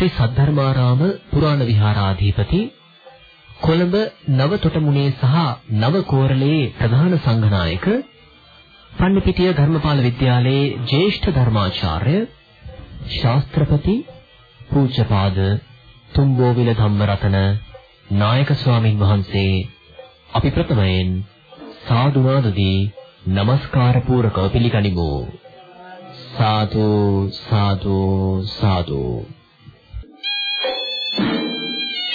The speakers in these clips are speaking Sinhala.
තුම්බෝවිල ශ්‍රී සද්ධර්මාරාම පුරාණ විහාරාධිපති කොළඹ නව තොටමුණේ සහ නව කෝරළේ ප්‍රධාන සංඝනායක පන්නිපිටිය ධර්මපාල විද්‍යාලයේ ජ්‍යෙෂ්ඨ ධර්මාචාර්ය ශාස්ත්‍රපති පූජ්‍යපාද තුම්බෝවිල ධම්මරතන නායක ස්වාමින් වහන්සේ අපි ප්‍රථමයෙන් සාදුනාදදී নমස්කාර පූරකව පිළිගනිමු. සාදු සාදු සාදු.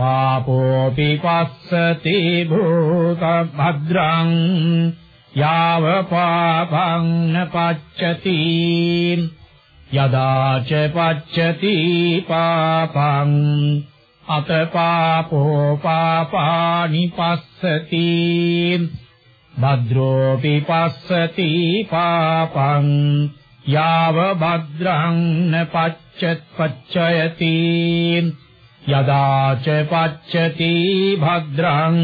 පාපෝපි පස්සති භූතභද්‍රං යාව පාපං නපච්චති යදා ච පච්චති පාපං අතපාපෝ පාපානි පස්සති භද්‍රෝපි පස්සති පාපං යාව භද්‍රං නපච්චත් පච්චයති යදා ච පච්චති භද්‍රං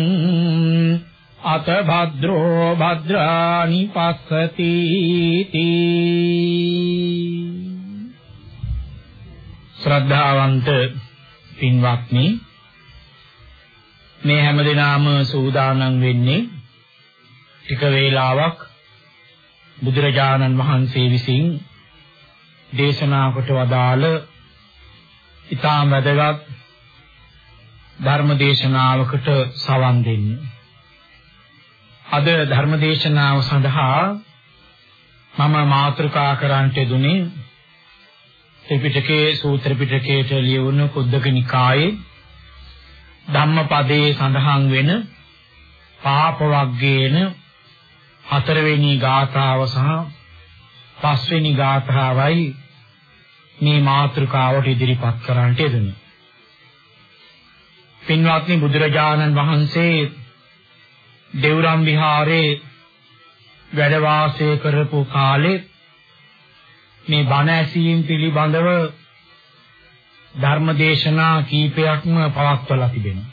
අත භද්‍රෝ භද්‍රානි පස්සති ශ්‍රද්ධාවන්ත පින්වත්නි මේ හැමදෙනාම සූදානම් වෙන්නේ ටික වේලාවක් බුදුරජාණන් වහන්සේ විසින් දේශනා කොට වදාළ ඊටාම වැදගත් ධර්ම දේශනාවකට සවන් දෙන්න. අද ධර්ම දේශනාව සඳහා මම මාතෘකා කරන්නට දුනේ ත්‍රිපිටකයේ සූත්‍ර පිටකයට ලියවුණු කුද්දක නිකායේ ධම්මපදයේ සඳහන් වෙන පාප වර්ගයේන හතරවෙනි ගාථාව සහ පස්වෙනි ගාථාවයි මේ මාතෘකාවට ඉදිරිපත් කරන්නට යෙදුනේ. පින්වත්නි බුදුරජාණන් වහන්සේ දෙව්රම් විහාරේ වැඩ වාසය කරපු කාලේ මේ බණ ඇසීම් පිළිබඳව ධර්මදේශනා කීපයක්ම පවත්වලා තිබෙනවා.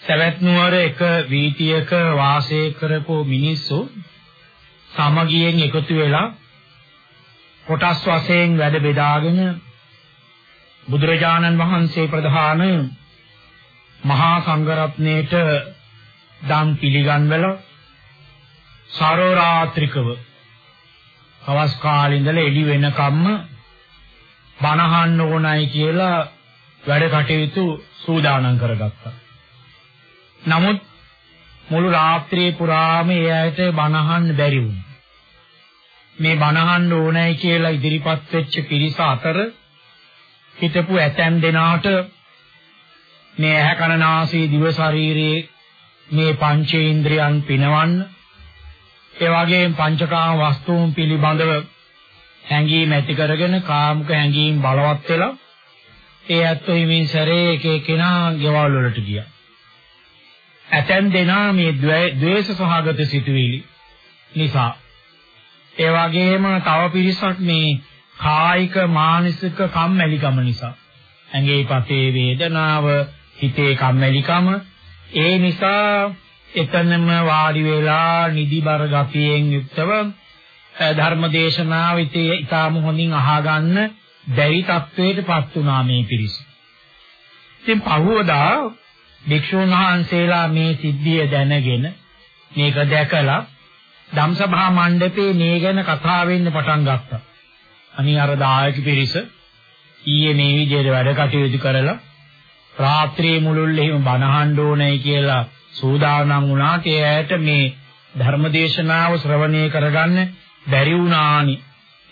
සවැත් නුවර එක වීතියක වාසය කරපු මිනිස්සු සමගියෙන් එකතු වෙලා කොටස් වශයෙන් වැඩ බෙදාගෙන බුදුරජාණන් වහන්සේ ප්‍රධාන මහා සංඝරත්නයේට දන් පිළිගන්වලා සරෝරාත්‍රිකව අවස් කාලේ ඉඳලා එළි වෙනකම්ම බණහන්න ඕනයි කියලා වැඩ කටයුතු සූදානම් කරගත්තා. නමුත් මුළු රාත්‍රියේ පුරාම ඒ ඇයට බණහන්න බැරි වුණා. මේ බණහන්න ඕනයි කියලා ඉදිරිපත් වෙච්ච පිරිස අතර හිටපු ඇතැම් දෙනාට මේ ඇහැ කන නාසය දිව ශරීරයේ මේ පංචේන්ද්‍රයන් පිනවන්න. ඒ වගේම පංචකාම වස්තුන් පිළිබඳව හැඟීම් ඇති කරගෙන කාමක හැඟීම් බලවත් වෙලා ඒ ඇත්තෝ හිමින් සැරේ එක එකනා ගෙවල් වලට ගියා. ඇතැම් දෙනා මේ ද්වේෂ සහගත සිතුවිලි නිසා. ඒ වගේම තව පිරිසක් මේ කායික මානසික කම්මැලිකම නිසා. ඇඟේ පතේ වේදනාව හිතේ කම්මැලිකම ඒ නිසා එතනම වාඩි වෙලා නිදිබර ගතියෙන් යුක්තව ධර්ම දේශනාව ඉතාම හොඳින් අහගන්න බැරි තත්වයකටපත් වුණා මේ පිරිස. ඉතින් පහවදා භික්ෂුන් වහන්සේලා මේ සිද්ධිය දැනගෙන මේක දැකලා ධම්සභා මණ්ඩපේ මේ ගැන කතා වෙන්න පටන් ගත්තා. අනි අර දායක පිරිස ඊයේ මේ විදිහට වැඩ කටයුතු කරලා රාත්‍රියේ මුළුල්ලේම බණහන්න ඕනේ කියලා සූදානම් වුණාට එයාට මේ ධර්මදේශනාව ශ්‍රවණය කරගන්න බැරි වුණානි.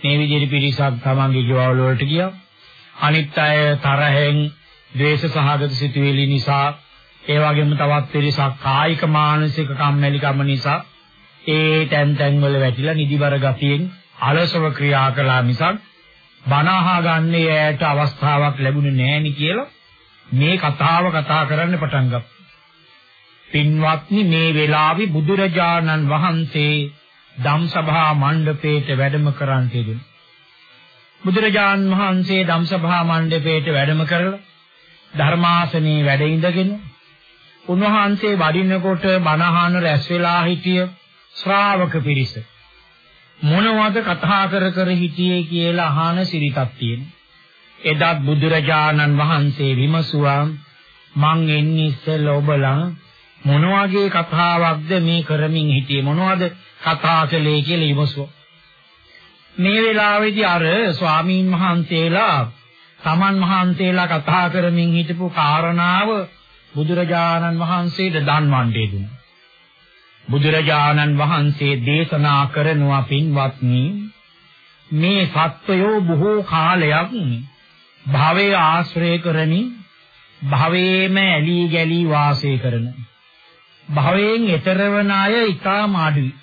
මේ විදිහට පිරිසක් තමන්ගේ ගෙවල් වලට ගියා. අනිත් අය තරහෙන් ද්වේෂ සහගත සිතුවිලි නිසා ඒ වගේම තවත් පිරිසක් කායික මානසික කම්මැලිකම නිසා ඒ තැන් තැන් වල වැටිලා නිදිබර ගතියෙන් අලසව ක්‍රියා කළා මිසක් බණ අහා ගන්න යාට අවස්ථාවක් ලැබුණේ නැහෙනි කියලා මේ කතාව කතා කරන්න පටන් ගත්තා. පින්වත්නි මේ වෙලාවේ බුදුරජාණන් වහන්සේ ධම්සභා මණ්ඩපේට වැඩම කරන් තිබුණා. බුදුරජාණන් වහන්සේ ධම්සභා මණ්ඩපේට වැඩම කරලා ධර්මාසනයේ වැඩ ඉඳගෙන උන්වහන්සේ වඩිනකොට බණහන රැස් වෙලා හිටිය ශ්‍රාවක පිරිස මොනවද කතා කර කර හිටියේ කියලා අහන සිරිතක් තියෙනවා. එදත් බුදුරජාණන් වහන්සේ විමසුවා මං එන්නේ ඉස්සෙල්ලා ඔබලා මොන වගේ කතාවක්ද මේ කරමින් හිටියේ මොනවද කතා කළේ කියලා විමසුවා. මේ වෙලාවේදී අර ස්වාමීන් වහන්සේලා තමන් වහන්සේලා කතා කරමින් හිටපු කාරණාව බුදුරජාණන් වහන්සේට දන්වන්නේ දුන්නා. බුදුරජාණන් වහන්සේ දේශනා කරනවා පින්වත්නි මේ සත්වයෝ බොහෝ කාලයක් භවයේ ආශ්‍රය කරමින් භවයේම ඇලී ගැලී වාසය කරන භවයෙන් ඈතර වන අය ඊටාම අඩුයි.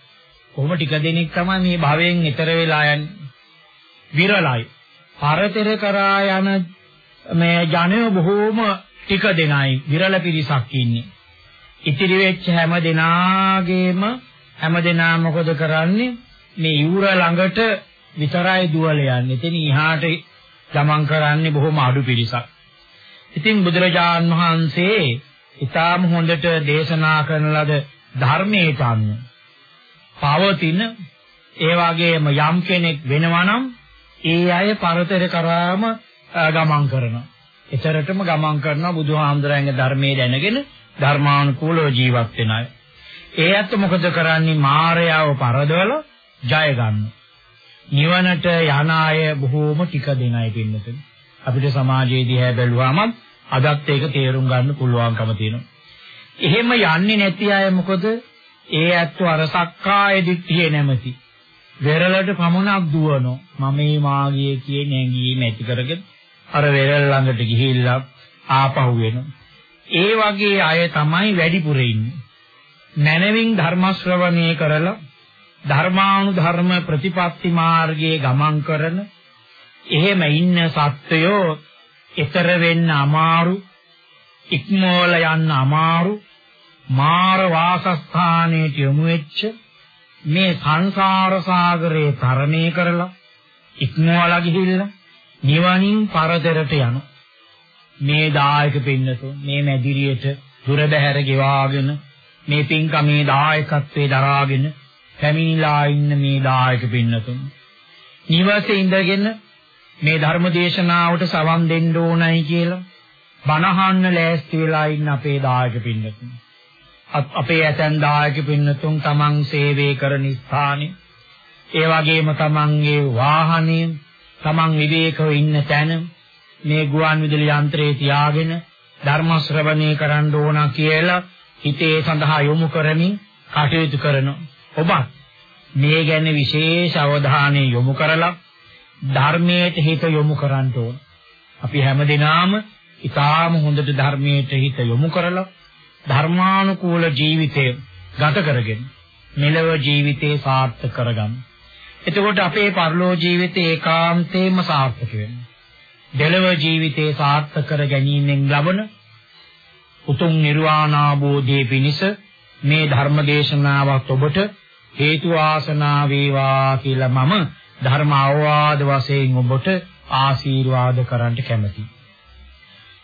කොහොම ටික දෙනෙක් තමයි මේ භවයෙන් ඈතර වෙලා යන්නේ. විරලයි. පරතර කරා යන මේ ජනය බොහෝම ටික දෙනයි විරල පිරිසක් ඉන්නේ. ඉතිරි වෙච්ච හැම දෙනාගේම හැම දෙනා මොකද කරන්නේ? මේ ඉවුර ළඟට විතරයි දුවල යන්නේ. එතන ඉහාට ගමන් කරන්නේ බොහොම අඩු පිරිසක්. ඉතින් බුදුරජාන් වහන්සේ ඊටාම හොඳට දේශනා කරන ලද ධර්මයට අනුව පවතින ඒ වගේම යම් කෙනෙක් වෙනවා නම් ඒ අය පරතර කරාම ගමන් කරනවා. එතරටම ගමන් කරනවා බුදුහාමුදුරන්ගේ ධර්මයේ දැනගෙන ධර්මානුකූලව ජීවත් වෙන අය. ඒ ඇත්ත මොකද කරන්නේ මායяව පරදවල ජය ගන්න. නිවනට යන අය බොහෝම ටික දෙනයි පින්නතුනි. අපිට සමාජයේ දිහා බැලුවාම අදත් ඒක තේරුම් ගන්න පුළුවන්කම තියෙනවා. එහෙම යන්නේ නැති අය මොකද? ඒ ඇත්තෝ අර සක්කාය දිට්ඨිය නැමැති. වෙරළට පමණක් දුවනෝ. මම මේ මාගිය කියන ඇඟීම ඇති කරගෙන අර වෙරළ ළඟට ගිහිල්ලා ආපහු වෙනවා. ඒ වගේ අය තමයි වැඩිපුර ඉන්නේ. මනවින් ධර්ම ශ්‍රවණය කරලා ධර්මානුධර්ම ප්‍රතිපත්ති මාර්ගයේ ගමන් කරන එහෙම ඉන්න සත්වයෝ ඊතර වෙන්න අමාරු ඉක්මෝල යන්න අමාරු මාර වාසස්ථානයේ යොමු වෙච්ච මේ සංසාර සාගරේ තරණය කරලා ඉක්මවලා ගිහිල්ලා නිවනින් පරතරට යන මේ දායක පින්නතු මේ මැදිරියට දුර බැහැර ගෙවාගෙන මේ පින්කමේ දායකත්වයේ දරාගෙන පැමිණිලා ඉන්න මේ දායක පින්නතුන්. නිවසේ ඉඳගෙන මේ ධර්ම දේශනාවට සවන් දෙන්න ඕනයි කියලා බණහන්න ලෑස්ති වෙලා ඉන්න අපේ දායක පින්නතුන්. අපේ ඇතැන් දායක පින්නතුන් තමන් සේවය කරන ස්ථානේ. ඒ වගේම තමන්ගේ වාහනේ තමන් විවේකව ඉන්න තැන මේ ගුවන් විදුලි යන්ත්‍රයේ තියාගෙන ධර්ම ශ්‍රවණය කරන්න ඕන කියලා හිතේ සඳහා යොමු කරමින් කටයුතු කරන ඔබ මේ ගැන විශේෂ අවධානය යොමු කරලා ධර්මයට හිත යොමු කරන්න ඕන. අපි හැමදෙනාම ඊටාම හොඳට ධර්මයට හිත යොමු කරලා ධර්මානුකූල ජීවිතය ගත කරගෙන මෙලව ජීවිතේ සාර්ථක කරගන්න. එතකොට අපේ පරලෝ ජීවිතේ ඒකාන්තයෙන්ම සාර්ථක වෙනවා. දෙලව ජීවිතේ සාර්ථක කර ගැනීමෙන් ලබන උතුම් නිර්වාණ අවබෝධයේ පිණිස මේ ධර්ම දේශනාවත් ඔබට හේතු වාසනා වේවා කියලා මම ධර්ම අවවාද වශයෙන් ඔබට ආශිර්වාද කරන්න කැමැතියි.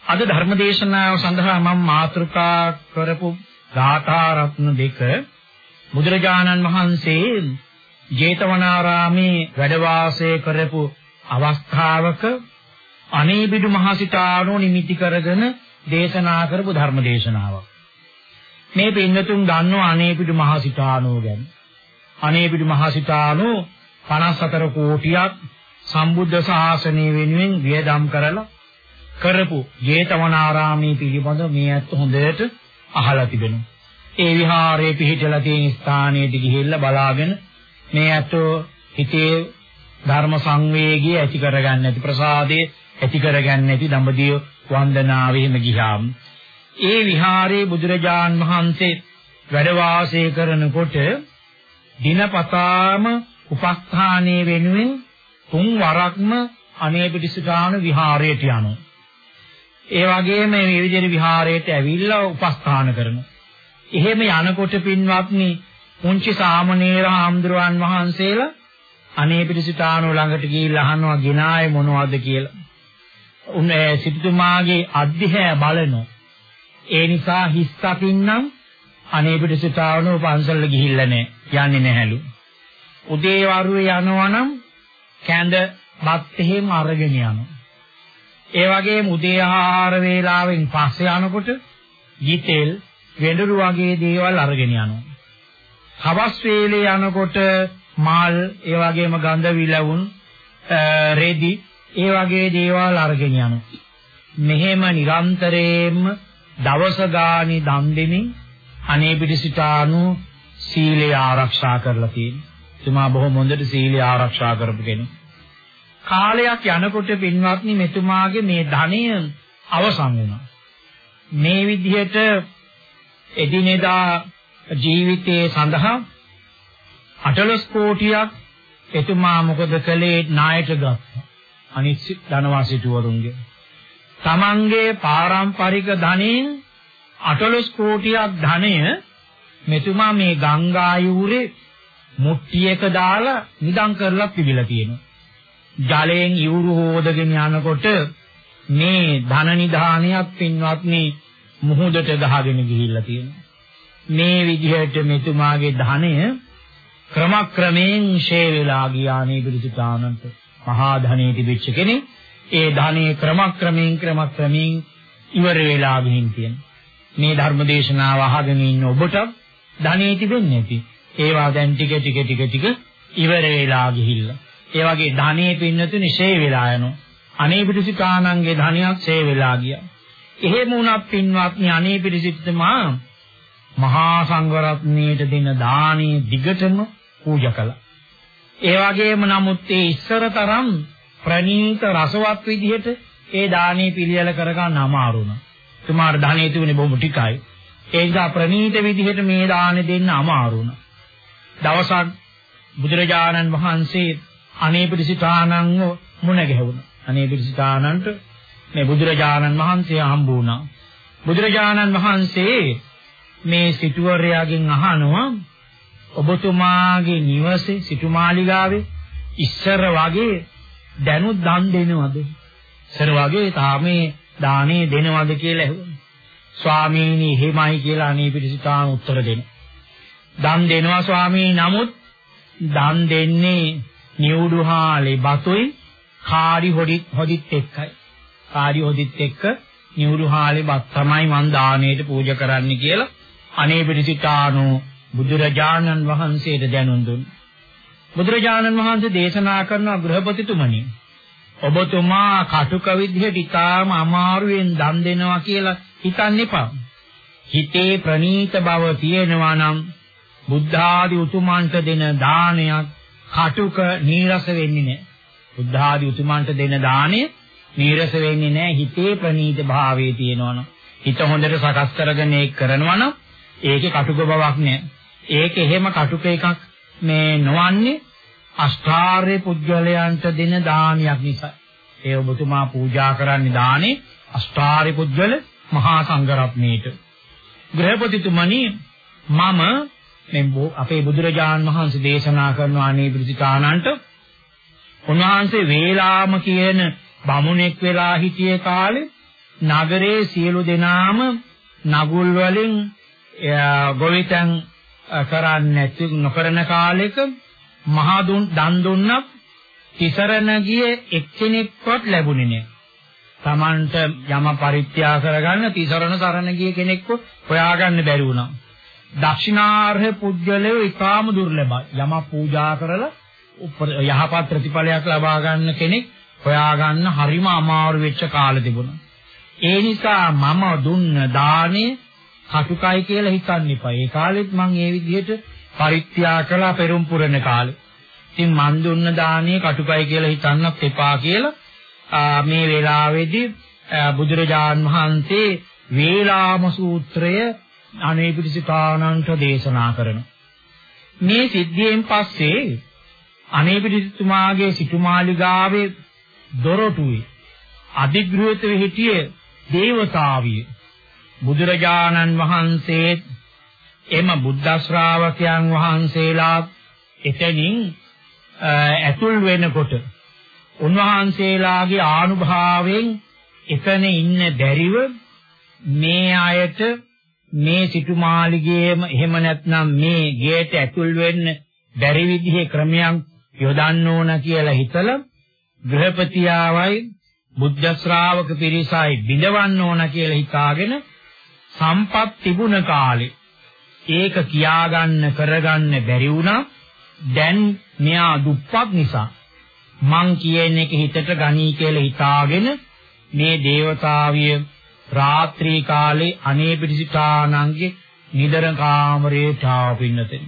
අද ධර්ම දේශනාව සඳහා මම මාතෘකා කරපු ගාථා රත්න දෙක බුදුරජාණන් වහන්සේ ජේතවනාරාමේ වැඩ වාසය කරපු අවස්ථාවක අනේබිදු මහසිතාණෝ නිමිති කරගෙන දේශනා කරපු ධර්ම දේශනාවක්. මේ පින්නතුන් දන්නෝ අනේබිදු මහසිතාණෝ ගැන. අනේබිදු මහසිතාණෝ 54 කෝටියක් සම්බුද්ධ ශාසනය වෙනුවෙන් වියදම් කරලා කරපු ජේතවනාරාමයේ පිළිබඳ මේ ඇත්ත හොඳට අහලා තිබෙනවා. ඒ විහාරයේ පිහිටලා තියෙන ස්ථානයේදී ගිහිල්ලා බලාගෙන මේ ඇත්ත හිතේ ධර්ම සංවේගය ඇති කරගන්න ඇති ප්‍රසාදයේ ඇති කරගන්න ඇති දඹදිව වන්දනාවෙම ගියාම් ඒ විහාරයේ බුදුරජාන් වහන්සේ වැඩ වාසය කරනකොට දිනපතාම උපස්ථානයේ වෙනුවෙන් තුන් වරක්ම අනේ පිටිසුතාන විහාරයට යනවා. ඒ වගේම මේ විවිධ විහාරයට ඇවිල්ලා උපස්ථාන කරනවා. එහෙම යනකොට පින්වත්නි පුංචි සාමණේර හාමුදුරුවන් වහන්සේලා අනේ පිටිසිතානෝ ළඟට ගිහිල්ලා අහනවා ගිනාය මොනවද කියලා. උන්නේ සිටුතුමාගේ අධ්‍යය බලනෝ. ඒ නිසා හිස්සකින්නම් අනේ පිටිසිතානෝ පන්සල ගිහිල්ලා නැහැ. යන්නේ නැහැලු. උදේ වරුවේ යනවනම් කැඳ බත් එහෙම අරගෙන යනවා. ඒ වගේම උදේ ආහාර වේලාවෙන් පස්සේ යනකොට ගිතෙල් වෙඬරු වගේ දේවල් අරගෙන යනවා. හවස් වේලේ යනකොට මාල් ඒ වගේම ගඳ විලවුන් රෙදි ඒ වගේ දේවල් අරගෙන යනවා. මෙහෙම නිරන්තරයෙන්ම දවස ගානේ දන් දෙමින් අනේ පිටිසිතානු සීලය ආරක්ෂා කරලා තියෙනවා. එතුමා බොහොම හොඳට සීලය ආරක්ෂා කරපු කෙනෙක්. කාලයක් යනකොට පින්වත්නි මෙතුමාගේ මේ ධනය අවසන් වුණා. මේ විදිහට එදිනෙදා ජීවිතයේ සඳහා අටලොස් කෝටියක් එතුමා මොකද කළේ ණයට ගත්තා. අනිත් ධනවාසීතුවරුන්ගේ. තමන්ගේ පාරම්පරික ධනෙන් අටලොස් කෝටියක් ධනය මෙතුමා මේ ගංගා යූරේ මුට්ටියක දාලා නිදන් කරලා තිබිලා තියෙනවා. ජලයෙන් ඉවුරු හොදගෙන යනකොට මේ ධන නිධානයක් පින්වත්නි මුහුදට ගහගෙන ගිහිල්ලා තියෙනවා. මේ විදිහට මෙතුමාගේ ධනය ක්‍රමක්‍රමයෙන් ෂේ වෙලා ගියානේ පිළිසිතානන්ත මහා ධනෙ තිබිච්ච කෙනෙක්. ඒ ධනෙ ක්‍රමක්‍රමයෙන් ක්‍රමක්‍රමයෙන් ඉවර වෙලා ගිහින් තියෙනවා. මේ ධර්ම දේශනාව අහගෙන ඉන්න ඔබට ධනෙ තිබෙන්නේ නැති. ඒවා දැන් ටික ටික ටික ටික ඉවර වෙලා ගිහිල්ලා. ඒ වගේ ධනෙ පින්නතුනි ෂේ වෙලා යනවා. අනේ පිළිසිතානන්ගේ ධනයක් ෂේ වෙලා ගියා. එහෙම වුණත් පින්වත්නි අනේ පිළිසිතමා මහා සංඝරත්නයට දෙන දානේ දිගටම පූජා කළා. ඒ වගේම නමුත් ඒ ඉස්සරතරම් ප්‍රණීත රසවත් විදිහට ඒ දානේ පිළියෙල කරගන්න අමාරු වුණා. තුමාට ධනෙ තිබුණේ බොහොම ටිකයි. ඒ නිසා ප්‍රණීත විදිහට මේ දානේ දෙන්න අමාරු වුණා. දවසක් බුදුරජාණන් වහන්සේ අනේ පිළිසිතානන්ව මුණ ගැහුණා. අනේ පිළිසිතානන්ට මේ බුදුරජාණන් වහන්සේ හම්බ වුණා. බුදුරජාණන් වහන්සේ මේ සිටුවරයාගෙන් අහනවා ඔබතුමාගේ නිවසේ සිටුමාලිගාවේ ඉස්සර වගේ දැනුත් දන් දෙනවද? ඉස්සර වගේ තාමේ දානේ දෙනවද කියලා ඇහුවා. ස්වාමීනි එහෙමයි කියලා අනේ පිටිසිතාන උත්තර දෙන. දන් දෙනවා ස්වාමීනි නමුත් දන් දෙන්නේ නිවුඩුහාලේ බතුයි කාඩි හොඩිත් හොදිත් එක්කයි. කාඩි හොදිත් එක්ක නිවුඩුහාලේ බත් තමයි මං දාණයට පූජා කරන්න කියලා අනේ පිටිසිතානෝ බුදුරජාණන් වහන්සේට දැනුම් දුන්නා. බුදුරජාණන් වහන්සේ දේශනා කරන ගෘහපතිතුමනි ඔබතුමා කටුක විදිහට ඊටාම අමාරුවෙන් දන් දෙනවා කියලා හිතන්න එපා. හිතේ ප්‍රනීත බව තියෙනවා නම් බුද්ධ ආදී උතුමන්ට දෙන දානයක් කටුක නීරස වෙන්නේ නැහැ. බුද්ධ ආදී උතුමන්ට දෙන දාණය නීරස වෙන්නේ නැහැ. හිතේ ප්‍රනීත භාවයේ තියෙනවනම් හිත හොඳට සකස් කරගෙන ඒක කරනවනම් ඒකේ කටුක බවක් නැහැ. ඒක එහෙම කටුක එකක් මේ නොවන්නේ අෂ්ටාර්ය පුද්ගලයන්ට දෙන දානයක් නිසා. ඒ ඔබතුමා පූජා කරන්නේ දානේ අෂ්ටාර්ය පුද්ගල මහා සංඝරත්නයට. ගෘහපතිතුමනි මම මේ අපේ බුදුරජාන් වහන්සේ දේශනා කරන අනේ ප්‍රතිකානන්ට උන්වහන්සේ වේලාම කියන බමුණෙක් වෙලා හිටිය කාලේ නගරේ සියලු දෙනාම නගුල් වලින් ගොවිතැන් කරන්නේ නැති නොකරන කාලෙක මහා දුන් දන් දුන්නත් තිසරණ ගියේ එක්කෙනෙක්වත් ලැබුණේ නැහැ. Tamanට යම පරිත්‍යාග කරගන්න තිසරණ සරණ ගිය කෙනෙක්ව හොයාගන්න බැරි වුණා. දක්ෂිනාර්හ පුජ්‍යලේ ඊටාම දුර්ලභයි. යම පූජා කරලා යහපත් ප්‍රතිඵලයක් ලබා ගන්න කෙනෙක් හොයාගන්න හරිම අමාරු වෙච්ච කාලෙ තිබුණා. ඒ නිසා මම දුන්න දාණය කටුකයි කියලා හිතන්න එපා. ඒ කාලෙත් මම ඒ විදිහට පරිත්‍යාග කළා පෙරම් පුරන කාලේ. ඉතින් මන් දුන්න දාණය කටුකයි කියලා හිතන්නත් එපා කියලා මේ වෙලාවේදී බුදුරජාන් වහන්සේ වේලාම සූත්‍රය අනේපිරිසිතානන්ට දේශනා කරනවා. මේ සිද්ධියෙන් පස්සේ අනේපිරිසිතුමාගේ සිටුමාලිගාවේ දොරටුවේ අධිග්‍රහිත හිටියේ දේවතාවිය බුදුරජාණන් වහන්සේ එම බුද්ධ ශ්‍රාවකයන් වහන්සේලා එතනින් ඇතුල් වෙනකොට උන්වහන්සේලාගේ ආනුභාවයෙන් එතන ඉන්න බැරිව මේ අයට මේ සිටුමාලිගේම එහෙම නැත්නම් මේ ගේට ඇතුල් වෙන්න බැරි විදිහේ ක්‍රමයක් යොදන්න ඕන කියලා හිතලා ගෘහපතියාවයි බුද්ධ ශ්‍රාවක පිරිසයි බිඳවන්න ඕන කියලා හිතාගෙන සම්පත් තිබුණ කාලේ ඒක කියාගන්න කරගන්න බැරි වුණා. දැන් මෙයා දුප්පත් නිසා මං කියන එක හිතට ගනී කියලා හිතාගෙන මේ దేవතාවිය රාත්‍රී කාලේ අනේ පිටිසිතානන්ගේ නිදර කාමරයට ආපින්නතෙන්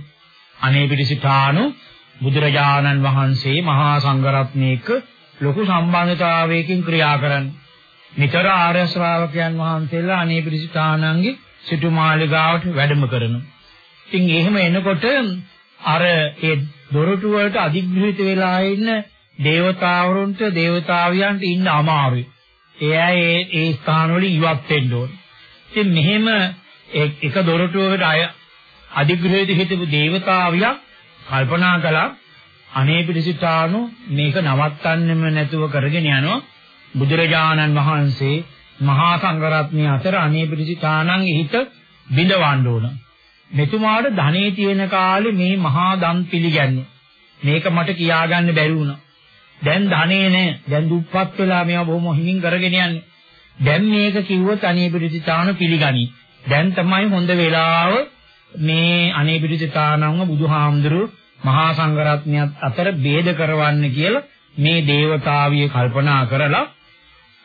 අනේ පිටිසිතානු බුදුරජාණන් වහන්සේ මහා සංඝරත්නයක ලොකු සම්බන්ධතාවයකින් ක්‍රියා කරන්නේ. නිතර ආර්ය ශ්‍රාවකයන් වහන්සේලා අනේ පිරිසිතානන්ගේ සිටු මාලිගාවට වැඩම කරනවා. ඉතින් එහෙම එනකොට අර ඒ දොරටු වලට අධිග්‍රහිත වෙලා ඉන්න దేవතාවරුන්ට దేవතාවියන්ට ඉන්න අමාරුයි. ඒ අය ඒ ඒ ස්ථානවලින් ඉවත් වෙන්න ඕනේ. ඉතින් මෙහෙම එක දොරටුවකට අය අධිග්‍රහිත හිටපු దేవතාවියා කල්පනා කළා අනේ පිටිසිතානු මේක නවත්තන්නෙම නැතුව කරගෙන යනවා බුදුරජාණන් වහන්සේ මහා සංඝරත්නය අතර අනේ පිරිසිතානන්ගේ හිත බිඳවන්න ඕන. මෙතුමාට ධනෙ තියෙන කාලේ මේ මහා දම් පිළිගන්නේ. මේක මට කියාගන්න බැරි වුණා. දැන් ධනේ නෑ. දැන් දුප්පත් වෙලා මේවා බොහොම හිමින් කරගෙන යන්නේ. දැන් මේක කිව්වොත් අනේ පිරිසිතාන පිළිගනි. දැන් තමයි හොඳ වෙලාව මේ අනේ පිරිසිතානන්ව බුදුහාමුදුරු මහා සංඝරත්නයත් අතර ભેද කරවන්න කියලා මේ දේවතාවිය කල්පනා කරලා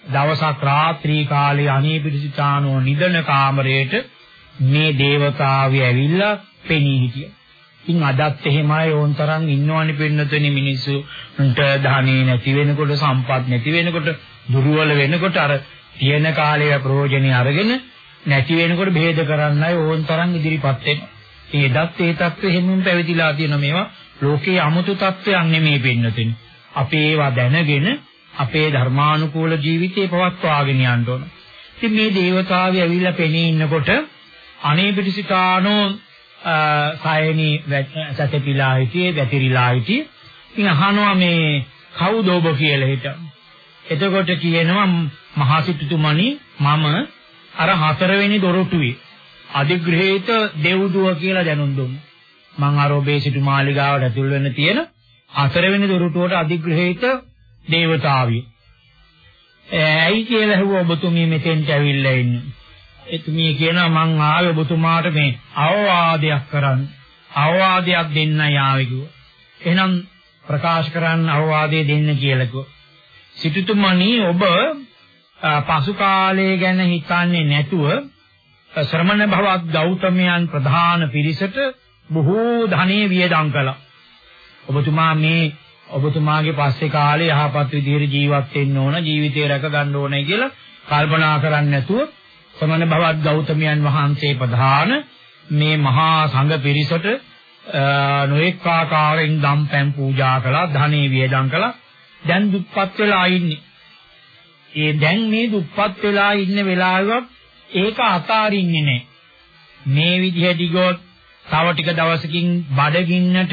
දවසක් රාත්‍රී කාලයේ අනීපිරිසිතානෝ නිදන කාමරයට මේ దేవතාවිය ඇවිල්ලා පෙනී හිටියා. ඉතින් අදත් එහෙමයි ඕන් තරම් ඉන්නවනි පින්නතනේ මිනිස්සුන්ට ධානේ නැති වෙනකොට සම්පත් නැති වෙනකොට දුර්වල වෙනකොට අර තියෙන කාලයේ ප්‍රයෝජනෙ අරගෙන නැති වෙනකොට බෙහෙද කරන්නයි ඕන් තරම් ඉදිරිපත් වෙන්නේ. ඒදත් ඒ தත්ත්වෙ හැමෝම පැවිදිලා තියෙන මේවා ලෝකේ 아무තු தත්ත්වයක් නෙමෙයි පින්නතනේ. අපි ඒවා දැනගෙන අපේ ධර්මානුකූල ජීවිතේ පවත්වාගෙන යන්න ඕන. ඉතින් මේ දේවතාවය ඇවිල්ලා පෙනී ඉන්නකොට අනේ පිටිසිකානෝ සායනී සැතපීලා හිටියේ වැතිරිලා හිටියේ. ඉතින් අහනවා මේ කවුද ඔබ කියලා හිටන්. එතකොට කියනවා මහා සිටුතුමනි මම අර හතරවෙනි දොරටුවේ අධිග්‍රහිත දෙව්දුව කියලා දැනුම් දුන්නා. මං අර ඔබේ සිටු මාලිගාවට ඇතුල් වෙන්න තියෙන හතරවෙනි දොරටුවට අධිග්‍රහිත දේවතාවිය. ඇයි කියලා ඇහුවා ඔබතුමිය මෙතෙන්ට ඇවිල්ලා ඉන්නේ. එතුමිය කියනවා මං ආවේ ඔබතුමාට මේ අවවාදයක් කරන්න. අවවාදයක් දෙන්න යාවේ කිව්වා. එහෙනම් ප්‍රකාශ කරන්න අවවාදය දෙන්න කියලා කිව්වා. සිටුතුමනි ඔබ පසු කාලය ගැන හිතන්නේ නැතුව ශ්‍රමණ භවත් ගෞතමයන් ප්‍රධාන පිරිසට බොහෝ ධනෙ වියදම් කළා. ඔබතුමා මේ ඔබතුමාගේ පස්සේ කාලේ යහපත් විදිහට ජීවත් වෙන්න ඕන ජීවිතය රැක ගන්න ඕනේ කියලා කල්පනා කරන්නේ නැතුව සමන භවත් ගෞතමයන් වහන්සේ ප්‍රධාන මේ මහා සංඝ පිරිසට නොඑක ආකාරයෙන් දම් පැන් පූජා කළා ධනෙ වියදම් කළා. දැන් දුප්පත් වෙලා ඉන්නේ. ඒ දැන් මේ දුප්පත් වෙලා ඉන්න වෙලාවෙවත් ඒක අතාරින්නේ නැහැ. මේ විදිහට ගියොත් තව ටික දවසකින් බඩගින්නට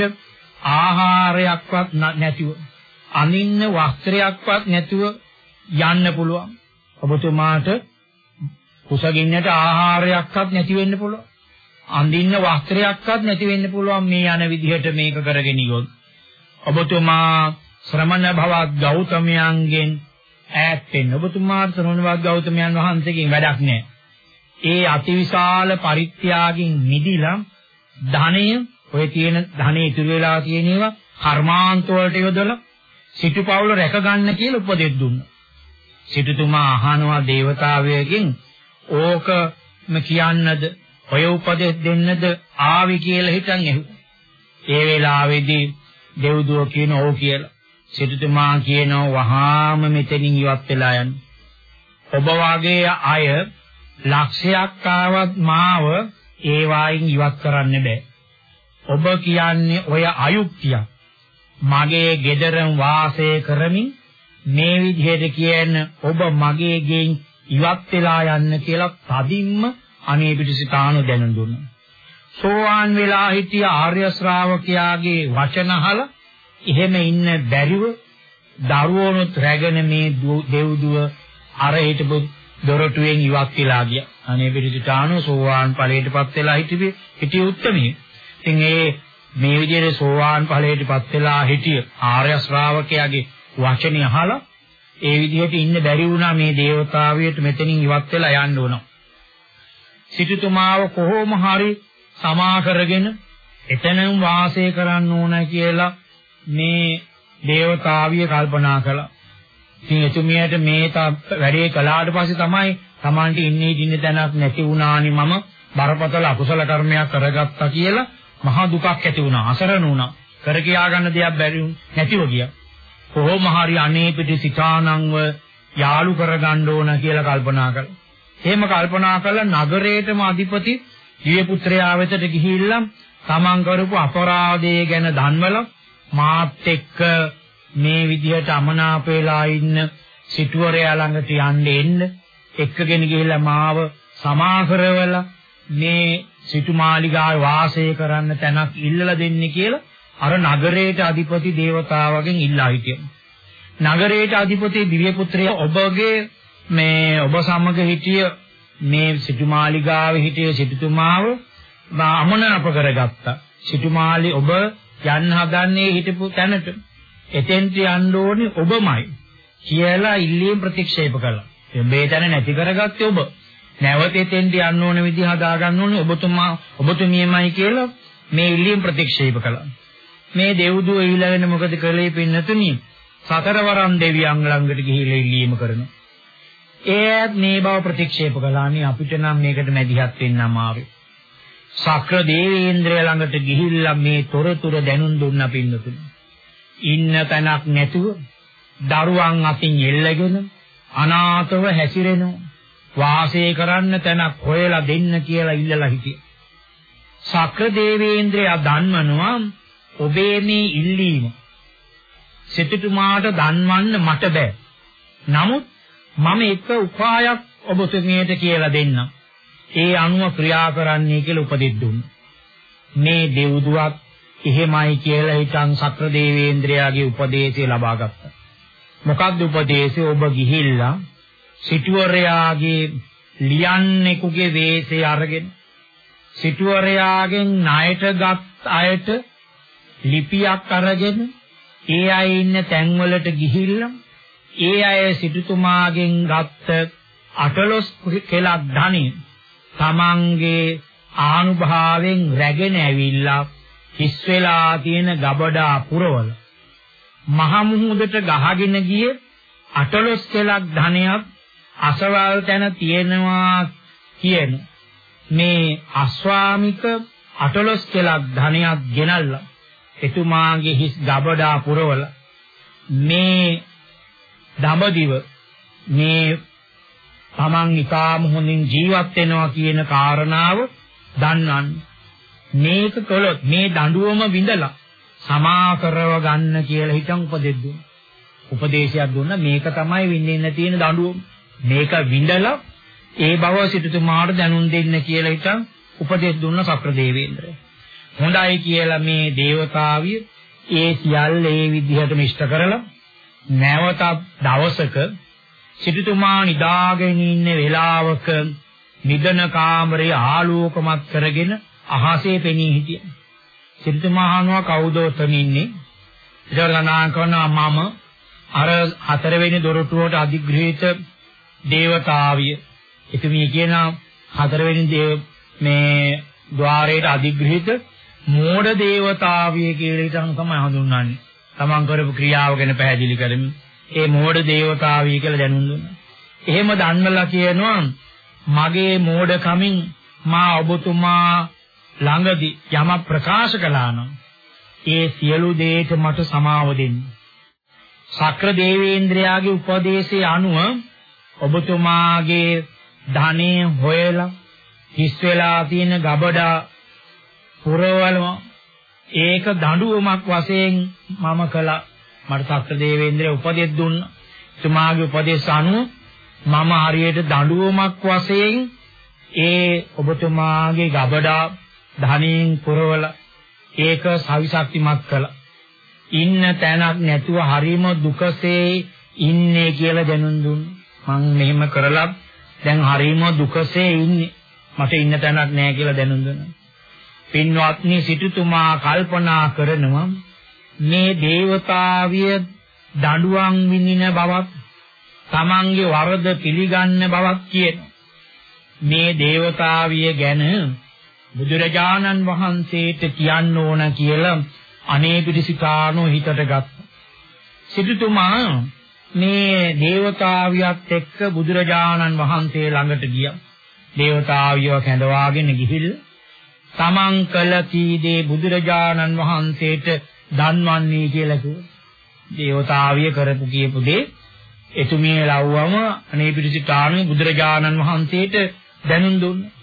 ආහාරයක්වත් නැතිව අනින්න වස්ත්‍රයක්වත් නැතුව යන්න පුළුවන්. ඔබතුමාට කුසගින්නට ආහාරයක්වත් නැති වෙන්න පුළුවන්. අඳින්න වස්ත්‍රයක්වත් නැති වෙන්න පුළුවන් මේ යන විදිහට මේක කරගෙන ගියොත්. ඔබතුමා ශ්‍රමණ භවත් ගෞතමයන්ගෙන් ඈත් වෙන්න. ඔබතුමාට ශ්‍රමණ භවත් ගෞතමයන් වහන්සේගෙන් වැඩක් නැහැ. ඒ අතිවිශාල පරිත්‍යාගින් මිදිලා ධනය ඔය තියෙන ධනෙ ඉතුරු වෙලා තියෙන ඒවා කර්මාන්ත වලට යොදලා සිටුපවුල රැකගන්න කියලා උපදෙස් දුන්නා. සිටුතුමා අහනවා දේවතාවයගෙන් ඕකම කියන්නද ඔය උපදෙස් දෙන්නද ආවි කියලා හිතන් ඇහුවා. ඒ වෙලාවේදී දෙව්දුව කියන ඕ කියලා. සිටුතුමා කියනවා වහාම මෙතනින් ඉවත් වෙලා යන්න. ඔබ වගේ අය ලක්ෂයක් ආවත් මාව ඒ වයින් ඉවත් කරන්න බෑ. ඔබ කියන්නේ ඔය අයුක්තිය. මගේ ගෙදරම වාසය කරමින් මේ විදිහට කියන ඔබ මගේ ගෙන් ඉවත් වෙලා යන්න කියලා තදින්ම අනේ පිටිසිතානු දැනුම් දුන්නා. සෝවාන් වෙලා හිටිය ආර්ය ශ්‍රාවකයාගේ වචන අහලා එහෙම ඉන්න බැරිව දරුවොනුත් රැගෙන මේ දෙව්දුව අර හිටපු දොරටුවෙන් ඉවත් වෙලා ගියා. අනේ පිටිසිතානු සෝවාන් ඵලයටපත් වෙලා හිටියේ හිටිය උත්තරමී. ඉතින් ඒ මේ විදිහට සෝවාන් ඵලයටපත් වෙලා හිටිය ආර්ය ශ්‍රාවකයාගේ වචනේ අහලා ඒ විදිහට ඉන්න බැරි වුණා මේ දේවතාවියට මෙතනින් ඉවත් වෙලා යන්න ඕන. සිටුතුමාව කොහොම හරි සමා කරගෙන එතනම වාසය කරන්න ඕන කියලා මේ දේවතාවිය කල්පනා කළා. ඉතින් එතුමියට මේ වැඩේ කළාට පස්සේ තමයි Tamanට ඉන්නේ ඉන්න තැනක් නැති වුණානි මම බරපතල අකුසල කර්මයක් කරගත්තා කියලා මහා දුකක් ඇති වුණා. අසරණ වුණා. කර කියා ගන්න දෙයක් බැරි නැතිව ගියා. කොහොම හරි අනේ පිටි සිතානංව යාලු කරගන්න ඕන කියලා කල්පනා කළා. එහෙම කල්පනා කළ නගරේටම අධිපති දිව්‍ය පුත්‍රයා වෙතට ගිහිල්ලා තමන් කරපු අපරාධය ගැන දන්වල මාත් එක්ක මේ විදිහට අමනාප වෙලා ඉන්න සිටුවරයා ළඟට යන්න එන්න එක්කගෙන ගිහිල්ලා මාව සමාකරවල මේ සිටුමාලිගාවේ වාසය කරන්න තැනක් ඉල්ලලා දෙන්නේ කියලා අර නගරේට අධිපති දේවතාවගෙන් ඉල්ලා හිටියා. නගරේට අධිපති දිව්‍ය පුත්‍රය ඔබගේ මේ ඔබ සමග හිටිය මේ සිටුමාලිගාවේ හිටිය සිටුතුමාව අමනාප කරගත්තා. සිටුමාලි ඔබ යන්න හදන්නේ හිටපු තැනට. එතෙන්ට යන්න ඕනේ ඔබමයි කියලා ඉල්ලීම් ප්‍රතික්ෂේප කළා. මේ තැන නැති කරගත්තේ ඔබ. නැවත එතෙන්ට යන්න ඕන විදිහ හදාගන්න ඕනේ ඔබතුමා ඔබතුමියමයි කියලා මේ ඉල්ලීම් ප්‍රතික්ෂේප කළා. මේ දෙව්දුව ඊළඟට මොකද කළේ පින්නතුනි? සතරවරම් දෙවියන් ළඟට ගිහිල්ලා ඉල්ලීම කරනවා. ඒත් මේ බව ප්‍රතික්ෂේප කළානේ අපිට නම් මේකට මැදිහත් වෙන්න අමාරුයි. සක්‍ර දේවේන්ද්‍රය ළඟට ගිහිල්ලා මේ තොරතුරු දැනුම් දුන්නා පින්නතුනි. ඉන්න තැනක් නැතුව දරුවන් අතින් එල්ලගෙන අනාථව හැසිරෙනවා. වාසය කරන්න තැනක් හොයලා දෙන්න කියලා ඉල්ලලා හිටියා. සක්‍ර දේවේන්ද්‍රයා දන්වනවා ඔබේ මේ ඉල්ලීම සිටුතුමාට දන්වන්න මට බෑ. නමුත් මම එක උපායක් ඔබතුමියට කියලා දෙන්නම්. ඒ අනුව ක්‍රියා කරන්නයි කියලා උපදෙස් දුන්නා. මේ දෙව්දුවක් එහෙමයි කියලා හිතන් සක්‍ර දේවේන්ද්‍රයාගේ උපදේශය ලබා ගත්තා. මොකක්ද උපදේශය? ඔබ ගිහිල්ලා සිටුවරයාගේ ලියන්නෙකුගේ වේශය අරගෙන සිටුවරයාගෙන් ණයටගත් අයට ලිපියක් අරගෙන ඒ අය ඉන්න තැන්වලට ගිහිල්ලා ඒ අය සිටුතුමාගෙන් ගත්ත අටලොස් කෙලක් ධනෙ තමන්ගේ ආනුභාවයෙන් රැගෙන ඇවිල්ලා හිස් වෙලා තියෙන ගබඩා පුරවල මහ මුහුදට ගහගෙන ගියේ අටලොස් කෙලක් ධනයක් අසවල් තැන තියෙනවා කියන මේ අස්වාමික අටලොස් කෙලක් ධනයක් ගෙනල්ලා එතුමාගේ හිස් ගබඩා පුරවල මේ දඹදිව මේ තමන් ඊටාම හොඳින් ජීවත් වෙනවා කියන කාරණාව දන්වන්න මේක කළොත් මේ දඬුවම විඳලා සමා කරව ගන්න කියලා හිතන් උපදෙස් දුන්නා. උපදේශයක් දුන්නා මේක තමයි විඳින්න තියෙන දඬුවම. මේක විඳලා ඒ බව සිටුතුමාට දැනුම් දෙන්න කියලා හිතන් උපදෙස් දුන්න සක්‍ර දේවේන්ද්‍රය. හොඳයි කියලා මේ దేవතාවිය ඒ සියල්ල ඒ විදිහටම ඉෂ්ට කරලා නැවත දවසක සිටුතුමා නිදාගෙන ඉන්න වෙලාවක නිදන කාමරේ ආලෝකමත් කරගෙන අහසේ පෙනී හිටියා. සිටුතුමා අහනවා කවුද ඔතන ඉන්නේ? ඉතලනා කරනවා මම අර හතරවෙනි දොරටුවට අධිග්‍රහිත දේවතාවිය. එතුමිය කියන හතරවෙනි දේව මේ ద్వාරයට අධිග්‍රහිත මෝඩ දේවතාවිය කියලා ඉතින් තමයි හඳුන්වන්නේ. තමන් කරපු ක්‍රියාව ගැන පැහැදිලි කරමින් ඒ මෝඩ දේවතාවිය කියලා දැනුම් දුන්නා. එහෙම දන්නලා කියනවා මගේ මෝඩකමින් මා ඔබතුමා ළඟදී යම ප්‍රකාශ කළා නම් ඒ සියලු දේට මට සමාව දෙන්න. ශක්‍ර දේවේන්ද්‍රයාගේ උපදේශය අනුව ඔබතුමාගේ ධනෙ හොයලා හිස් වෙලා තියෙන ගබඩා පුරවලම ඒක දඬුවමක් වශයෙන් මම කළා. මට ශක්‍ර දේවේන්ද්‍රය උපදෙස් දුන්නා. එතුමාගේ උපදේශ අනුව මම හරියට දඬුවමක් වශයෙන් ඒ ඔබතුමාගේ ගබඩා ධනෙන් පුරවලා ඒක සවිශක්තිමත් කළා. ඉන්න තැනක් නැතුව හරිම දුකසේ ඉන්නේ කියලා දැනුම් දුන්නා. මං මෙහෙම කරලා දැන් හරිම දුකසේ ඉන්නේ. මට ඉන්න තැනක් නැහැ කියලා දැනුම් දුන්නා. පින්වත්නි සිටුතුමා කල්පනා කරනවා මේ දේවතාවිය දඬුවම් විඳින බවක් තමන්ගේ වරද පිළිගන්න බවක් කියන මේ දේවතාවිය ගැන බුදුරජාණන් වහන්සේට කියන්න ඕන කියලා අනේ පිටිසිකානෝ හිතට ගත්තා. සිටුතුමා මේ දේවතාවියත් එක්ක බුදුරජාණන් වහන්සේ ළඟට ගියා. දේවතාවියව කැඳවාගෙන ගිහිල්ලා තමන් කළ කීදේ බුදුරජාණන් වහන්සේට දන්වන්නේ කියලා කිව්වා. දේවතාවිය කරපු කියපු දේ එතුමිය ලව්වම අනේ පිටිසිතාණු බුදුරජාණන් වහන්සේට දැනුම් දුන්නා.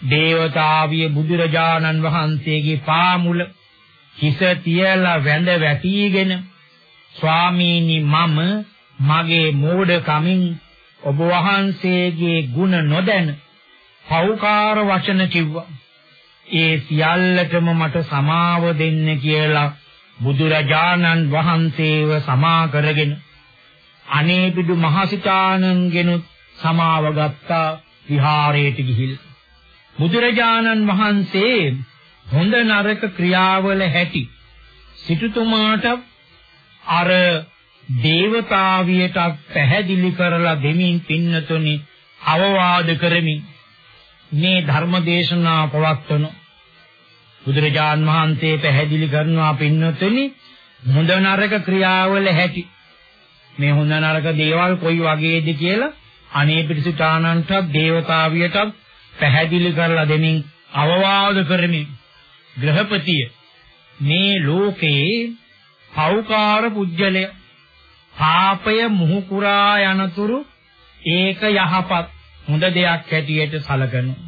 දේවතාවිය බුදුරජාණන් වහන්සේගේ පාමුල හිස තියලා වැඳ වැටිගෙන ස්වාමීනි මම මගේ මෝඩ කමින් ඔබ වහන්සේගේ ಗುಣ නොදැන පෞකාර වචන කිව්වා. ඒ සියල්ලටම මට සමාව දෙන්න කියලා බුදුරජාණන් වහන්සේව සමා කරගෙන අනේපිඩු මහසිතානන්ගෙනුත් සමාව ගත්තා විහාරයට ගිහිල්ලා බුදුරජාණන් වහන්සේ හොඳ නරක ක්‍රියාවල හැටි සිටුතුමාට අර දේවතාවියට පැහැදිලි කරලා දෙමින් පින්නතුනි අවවාද කරමින් මේ ධර්ම දේශනා පවත්වන බුදුරජාන් වහන්සේ පැහැදිලි කරනවා පින්නතුනි හොඳ නරක ක්‍රියාවල හැටි. මේ හොඳ නරක දේවල් කොයි වගේද කියලා අනේ පිටිසුතානන්ට දේවතාවියට පැහැදිලි කරලා දෙමින් අවවාද කරමින් ග්‍රහපතිය මේ ලෝකේ පෞකාර පුජ්‍යලය. පාපය මුහුකුරා යනතුරු ඒක යහපත් හොඳ දෙයක් හැටියට සැලකනවා.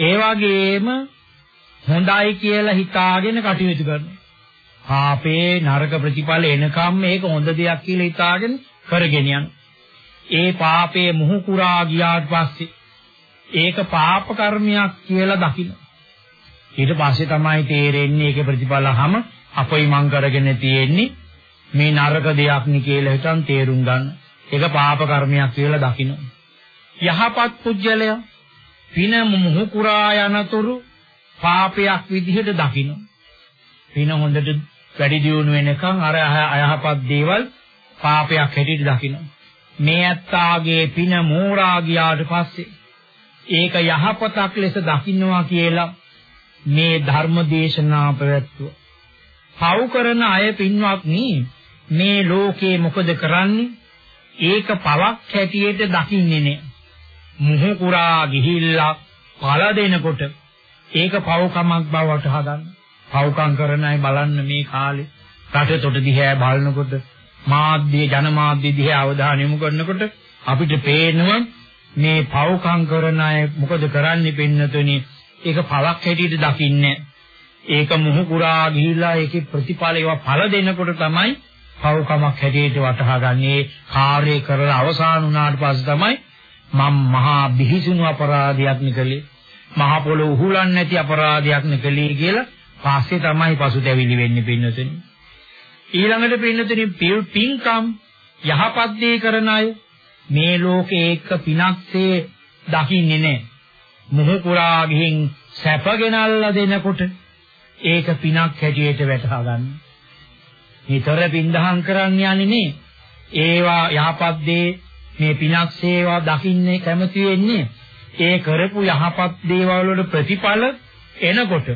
ඒ වගේම හොඳයි කියලා හිතාගෙන කටයුතු කරනවා. පාපේ නරක ප්‍රතිඵල එනකම් මේක හොඳ දෙයක් කියලා හිතාගෙන කරගෙන යන ඒ පාපේ මුහුකුරා ගියාට පස්සේ ඒක පාප කර්මයක් කියලා දකින්න. ඊට පස්සේ තමයි තේරෙන්නේ ඒකේ ප්‍රතිඵලහම අපොයි මං කරගෙන තියෙන්නේ මේ නරක දෙයක් නි කියලා හිතන් තේරුම් ගන්න. ඒක පාප කර්මයක් කියලා දකින්න. යහපත් පුජ්‍යලය පින මුහු කුරා යනතුරු පාපයක් විදිහට දකින්න. පින හොඳට වැඩි දියුණු වෙනකන් අර අයහපත් දේවල් පාපයක් හැටියට දකින්න. මේ ඇත්තාගේ පින මෝරා ගියාට පස්සේ ඒක යහපතක් ලෙස දකින්නවා කියලා මේ ධර්ම දේශනා පැවැත්වුවා. පව් කරන අය පින්වත්නි මේ ලෝකේ මොකද කරන්නේ? ඒක පවක් හැටියට දකින්නේ නෑ. මුහ කුරා ගිහිල්ලා පළ දෙනකොට ඒක පව්කමක් බවට හදන්න. පව්කම් කරන අය බලන්න මේ කාලේ රටතොට දිහා බලනකොට මාධ්‍ය ජනමාධ්‍ය දිහා අවධානය යොමු කරනකොට අපිට පේනවා මේ පව්කම් කරන අය මොකද කරන්නේ පින්නතුනි ඒක පවක් හැටියට දකින්නේ ඒක මුහු කුරා ගිහිලා ඒකේ ප්‍රතිඵල ඒවා ඵල දෙනකොට තමයි පව්කමක් හැටියට වටහා ගන්නේ කාර්යය කරලා අවසන් වුණාට පස්සේ තමයි මම මහා බිහිසුණු අපරාධයක් නිකලේ මහා පොළොව උහුලන්නේ නැති අපරාධයක් නිකලේ කියලා පස්සේ තමයි පසුතැවිලි වෙන්නේ පින්නතුනි ඊළඟට පින්නතුනි පින්කම් යහපත් දේ කරන අය මේ ලෝකේ එක පිනක්සේ දකින්නේ නැහැ. මොහු පුරා ගිහින් සැප ගෙනල්ලා දෙනකොට ඒක පිනක් හැටියට වැටහා ගන්න. නිතර පින්දහම් කරන්න යන්නේ නේ. ඒවා යහපත් දේ මේ පිනක් සේවා දකින්නේ කැමති වෙන්නේ ඒ කරපු යහපත් දේවල් වල ප්‍රතිඵල එනකොට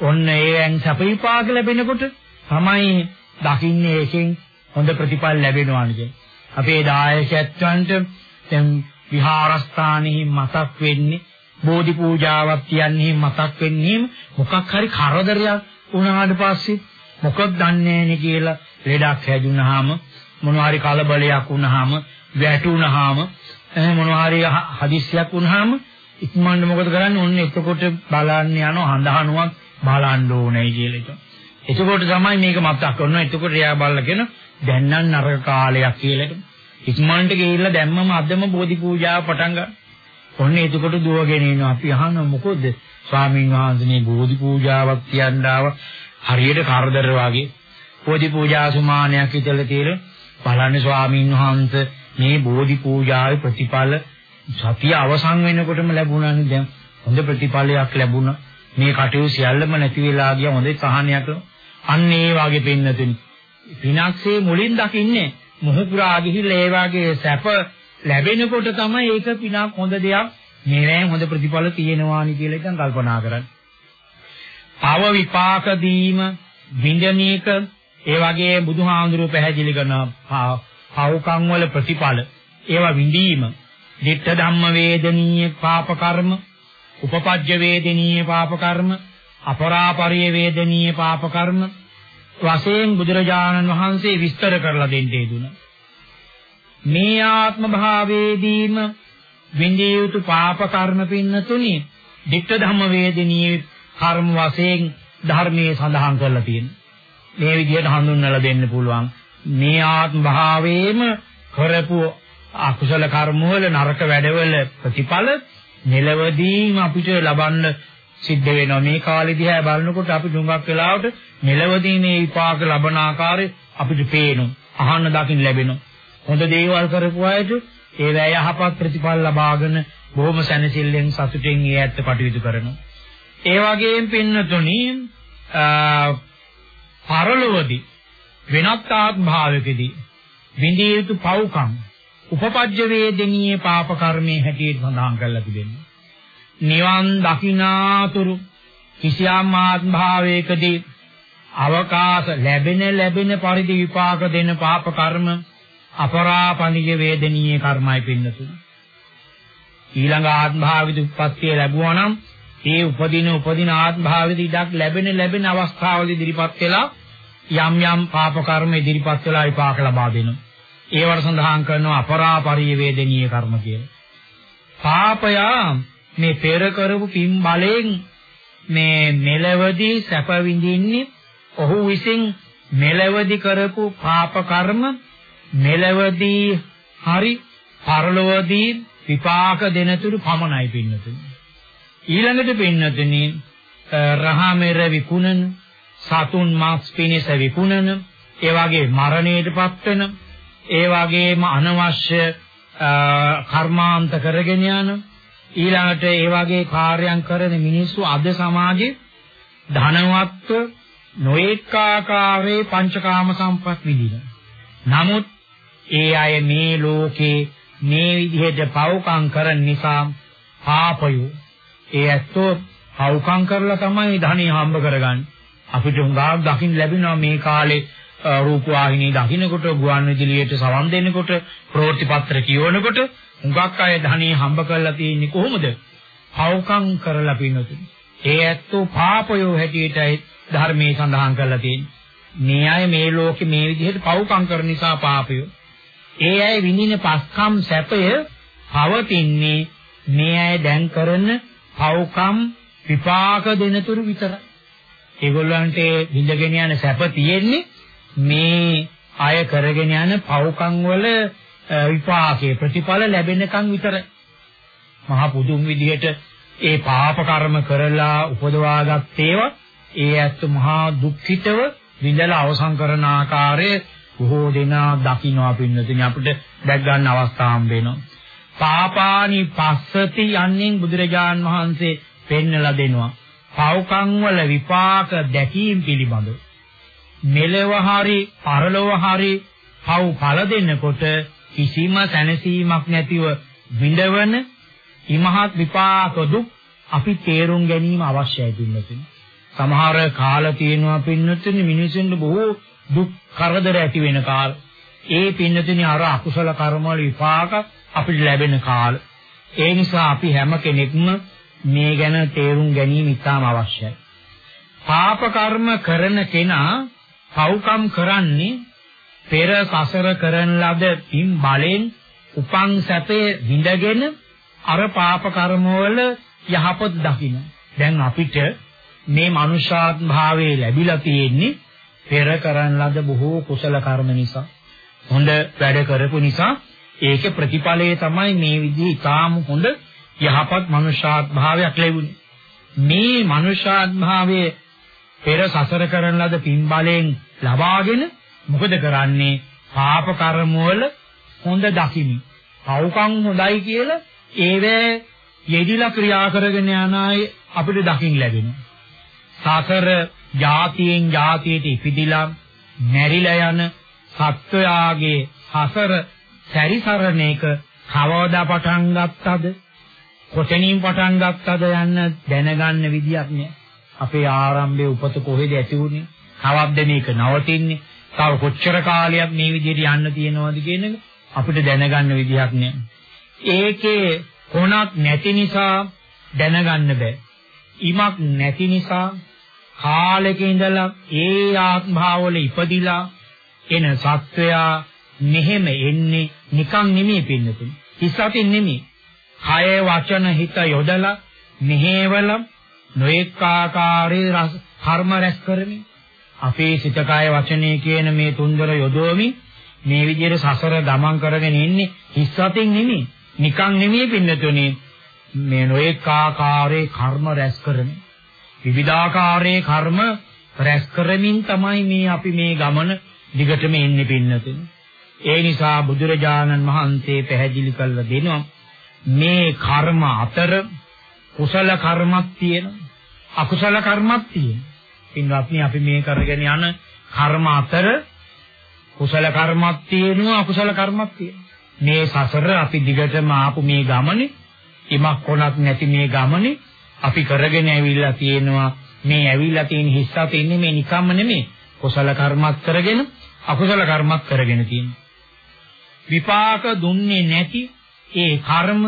ඔන්න ඒෙන් සැප විපාක ලැබෙනකොට තමයි දකින්නේ ඒකෙන් හොඳ ප්‍රතිඵල ලැබෙනවා කියන්නේ. අපේ දායකයන්ට දැන් විහාරස්ථානෙහි මතක් වෙන්නේ බෝධි පූජාවක් කියන්නේ මතක් වෙන්නේ මොකක් හරි කරදරයක් වුණාට පස්සේ මොකක්ද දන්නේ නැහැ කියලා ලෙඩක් හැදුනහම මොනවා හරි කලබලයක් වුණාම වැටුණාම මොනවා හරි හදිස්සියක් වුණාම ඉක්මනට මොකද කරන්නේ? ඔන්න එතකොට බලන්න යනවා හඳහනුවක් බලන්න ඕනේ කියලා එක. එතකොට තමයි මේක මතක් කරනවා. එතකොට එයා බලලා කියන දැන් නම් නරක කාලයක් කියලා. ඉක්මනට ගිහිල්ලා දැම්මම අදම බෝධි පූජාව පටන් ගන්න. ඔන්න එතකොට දුවගෙන එනවා. අපි අහන මොකද? ස්වාමීන් වහන්සේ බෝධි පූජාවක් කියන්න ආව හරියට කරදර වගේ. බෝධි පූජා සුමානයක් ඉතල තියෙන බලන්න ස්වාමීන් වහන්සේ මේ බෝධි පූජාවේ ප්‍රතිඵල සතිය අවසන් වෙනකොටම ලැබුණානේ දැන් හොඳ ප්‍රතිඵලයක් ලැබුණා. මේ කටයුතු සියල්ලම නැති වෙලා ගියා හොඳ සහනයක්. අන්න ඒ වාගේ පින්නතුනි. පිනක්සේ මුලින් දකින්නේ මොහුපුරා ගිහිල්ලා ඒ වාගේ සැප ලැබෙනකොට තමයි ඒක පිනක් හොඳ දෙයක්. මේවෙන් හොඳ ප්‍රතිඵල තියෙනවානි කියලා ඉතින් කල්පනා කරන්න. පව විපාක දීම විඳනීක ඒ වගේ බුදුහාඳුරුව පැහැදිලි කරන පවකම් වල ප්‍රතිඵල ඒවා විඳීම. ditta ධම්ම වේදනීය පාප කර්ම උපපජ්ජ වේදනීය පාප කර්ම අපරාපරිය වේදනීය පාප කර්ම වශයෙන් බුදුරජාණන් වහන්සේ විස්තර කරලා දෙන්නේ දුන මේ ආත්ම භාවයේදීම විඳිය යුතු පාප කර්ම පින්නතුනි ditta ධම්ම වේදනීය කර්ම වශයෙන් ධර්මයේ සඳහන් කරලා තියෙනවා. මේ විදිහට හඳුන්වලා දෙන්න පුළුවන්. මේ ආත්ම භාවයේම කරපු අකුසල කර්මවල නරක වැඩවල ප්‍රතිඵල මෙලවදීම අපිට ලබන්න සිද්ධ වෙනවා. මේ කාලේ දිහා බලනකොට අපි දුඟක් වෙලාවට මෙලවදී මේ විපාක ලබන ආකාරය අපිට පේනවා. අහන්න දකින්න ලැබෙනවා. හොඳ දේවල් කරපු අයට ඒ වැය යහපත් ප්‍රතිඵල ලබාගෙන බොහොම සැනසෙල්ලෙන් සතුටින් ඒ ඇත්ත කටයුතු කරනවා. ඒ වගේම පින්නතුණි පරලොවදී වෙනත් ආත්ම භාවයකදී විඳිය යුතු පව්කම් උපපජ්ජ වේදනීය පාප කර්මයේ හැටියට සඳහන් කරලා තිබෙනවා. නිවන් දකිනාතුරු කිසියම් ආත්ම භාවයකදී අවකාශ ලැබෙන ලැබෙන පරිදි විපාක දෙන පාප කර්ම අපරාපණිය වේදනීය කර්මයි පින්නතුනි. ඊළඟ ආත්ම භාවිත උප්පත්තිය ලැබුවා නම් ඒ උපදින උපදින ආත්ම භාවිත ඉඩක් ලැබෙන ලැබෙන අවස්ථාවලදී ඉදිරිපත් වෙලා යම් යම් පාප කර්ම ඉදිරිපත් වෙලා විපාක ලබා දෙනවා. ඒවට සඳහන් කරනවා අපරාපරිය වේදනීය කර්ම කියලා. පාපය මේ පෙර කරපු පින් බලයෙන් මේ මෙලවදී සැප විඳින්නේ ඔහු විසින් මෙලවදී කරපු පාප කර්ම මෙලවදී හරි පරලොවදී විපාක දෙනතුරු පමණයි පින්නතුනි. ඊළඟට පින්නතුනි රහමෙර විකුණන සතුන් මාස් පිණිස විකුණන ඒ වගේ මරණයටපත් වෙන ඒ වගේම අනවශ්‍ය කර්මාන්ත කරගෙන යන ඊළඟට ඒ වගේ කාර්යයන් කරන මිනිස්සු අද සමාජයේ ධනවත්ව නොඑක ආකාරයේ පංචකාම සම්පත් විඳින. නමුත් ඒ අය මේ ලෝකේ මේ විදිහට පව්කම් කරන නිසා පාපයෝ ඒ ඇත්තෝ පව්කම් කරලා තමයි ධනෙ හම්බ කරගන්නේ. අපිට හුඟක් දකින්න ලැබෙනවා මේ කාලේ රූප වාහිනී දකින්නකොට ගුවන් විදුලියට සවන් දෙනකොට ප්‍රවෘත්ති පත්‍ර කියවනකොට හුඟක් අය ධනිය හම්බ කරලා තියෙන්නේ කොහොමද? පව්කම් කරලා පින්නතුනි. ඒ ඇත්තෝ පාපයෝ හැටියටයි ධර්මයේ සඳහන් කරලා තියෙන්නේ. මේ අය මේ ලෝකේ මේ විදිහට පව්කම් කරන නිසා පාපයෝ. ඒ අය විඳින පස්කම් සැපය පවතින්නේ මේ අය දැන් කරන පව්කම් විපාක දෙනතුරු විතරයි. ඒගොල්ලන්ට විඳගෙන යන සැප තියෙන්නේ මේ අය කරගෙන යන පව්කම් වල විපාකයේ ප්‍රතිඵල ලැබෙනකන් විතරයි. මහා පුදුම් විදිහට ඒ පාප කර්ම කරලා උපදවාගත් ඒවා ඒ ඇත්ත මහා දුක්ඛිතව විඳලා අවසන් කරන ආකාරයේ බොහෝ දෙනා දකින්නවා පින්නතුනි අපිට දැක් ගන්න අවස්ථාම් වෙනවා. පාපානි පස්සති යන්නේ බුදුරජාන් වහන්සේ පෙන්නලා දෙනවා. පව්කම් වල විපාක දැකීම පිළිබඳව මෙලව හරි පරලොව හරි පව් ඵල දෙන්නකොට කිසිම සැනසීමක් නැතිව විඳවන ඉමහත් විපාක දුක් අපි තේරුම් ගැනීම අවශ්‍යයි පින්නතුනි. සමහර කාල තියෙනවා පින්නතුනි මිනිසුන්ට බොහෝ දුක් කරදර ඇති වෙන කාල. ඒ පින්නතුනි අර අකුසල කර්ම වල විපාක අපිට ලැබෙන කාල. ඒ නිසා අපි හැම කෙනෙක්ම මේ ගැන තේරුම් ගැනීම ඉතාම අවශ්‍යයි. පාප කර්ම කරන කෙනා පව්කම් කරන්නේ පෙර සසර කරන ලද පින් බලෙන් උපං සැපේ විඳගෙන අර පාප කර්මවල යහපත් දකින්න. දැන් අපිට මේ මනුෂ්‍යාත්ම භාවයේ ලැබිලා තියෙන්නේ පෙර කරන ලද බොහෝ කුසල කර්ම නිසා. හොඳ වැඩ කරපු නිසා ඒකේ ප්‍රතිඵලය තමයි මේ විදිහේ ඊටාම හොඳ යහපත් මනුෂ්‍යාත්ම භාවයක් ලැබුණේ. මේ මනුෂ්‍යාත්ම භාවයේ පෙර සසර කරන ලද පින් බලයෙන් ලබාගෙන මොකද කරන්නේ? පාප කර්ම වල හොඳ දකිමි. පව්කම් හොඳයි කියලා ඒවේ යෙදිලා ක්‍රියා කරගෙන යන අය අපිට දකින් ලැබෙනවා. සසර જાතියෙන් જાතියට ඉපදිලා මැරිලා යන සත්වයාගේ සසර සැරිසරණ එක කවදා පටන් ගත්තද? කොතනින් පටන් ගත්තද යන්න දැනගන්න විදියක් නෑ. අපේ ආරම්භයේ උපත කොහෙද ඇති වුනේ? කවද්ද මේක නවතින්නේ? තව කොච්චර කාලයක් මේ විදිහට යන්න තියෙනවද කියන එක අපිට දැනගන්න විදියක් නෑ. ඒකේ කොනක් නැති නිසා දැනගන්න බෑ. ඉමක් නැති නිසා කාලෙක ඉඳලා ඒ ආත්මභාවවල ඉපදිලා එන සත්වයා මෙහෙම එන්නේ නිකන් නෙමෙයි පින්නතුනි. හිසතින් නෙමෙයි. කය වචන හිත යොදලා මෙහෙවල නොඑක ආකාරයේ රස කර්ම රැස් කරමින් අපේ සිත කය වචනේ කියන මේ තුන්දර යොදවමි මේ විදිහට සසර ගමන් කරගෙන ඉන්නේ හිස්සතින් නෙමෙයි නිකන් නෙමෙයි පින්නතුනි මේ නොඑක ආකාරයේ කර්ම රැස් කරමින් විවිධාකාරයේ කර්ම රැස් කරමින් තමයි මේ අපි මේ ගමන දිගටම එන්නේ පින්නතුනි. ඒ නිසා බුදුරජාණන් වහන්සේ පැහැදිලි කළා දෙනවා මේ කර්ම අතර කුසල කර්මක් තියෙනවා අකුසල කර්මක් තියෙනවා. පින්වත්නි අපි මේ කරගෙන යන කර්ම අතර කුසල කර්මක් තියෙනවා අකුසල කර්මක් තියෙනවා. මේ සසර අපි දිගටම ආපු මේ ගමනේ ඉමක් කොනක් නැති මේ ගමනේ අපි කරගෙන ඇවිල්ලා තියෙනවා මේ ඇවිල්ලා තියෙන හිස්සත් ඉන්නේ මේ නිකම්ම නෙමෙයි කුසල කර්මත් කරගෙන අකුසල කර්මත් කරගෙන තියෙනවා විපාක දුන්නේ නැති ඒ කර්ම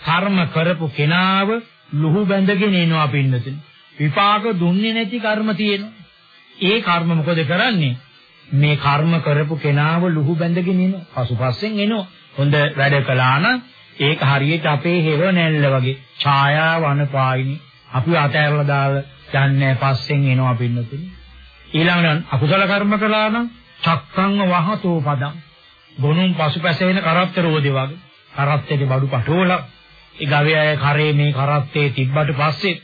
කර්ම කරපු කෙනාව ලුහු බැඳගෙන එනවා පින්නතුනි. විපාක දුන්නේ නැති කර්ම තියෙනවා. ඒ කර්ම මොකද කරන්නේ? මේ කර්ම කරපු කෙනාව ලුහු බැඳගෙන එනවා. පසුපස්සෙන් එනවා. හොඳ වැඩ කළා නම් ඒක හරියට අපේ හෙව නැල්ල වගේ ඡායාව අනපායිනි අපි අතෑරලා දාලා යන්නේ පස්සෙන් එනවා පින්නතුනි. ඊළඟට අකුසල කර්ම කළා නම් චක්කං වහතෝ පදං. ගොනුන් පසුපැසෙන කරත්ත රෝදේ වගේ කරත්තේ බඩු පටෝල ඒ ගවයාගේ කරේ මේ කරත්තේ තිබ්බට පස්සේ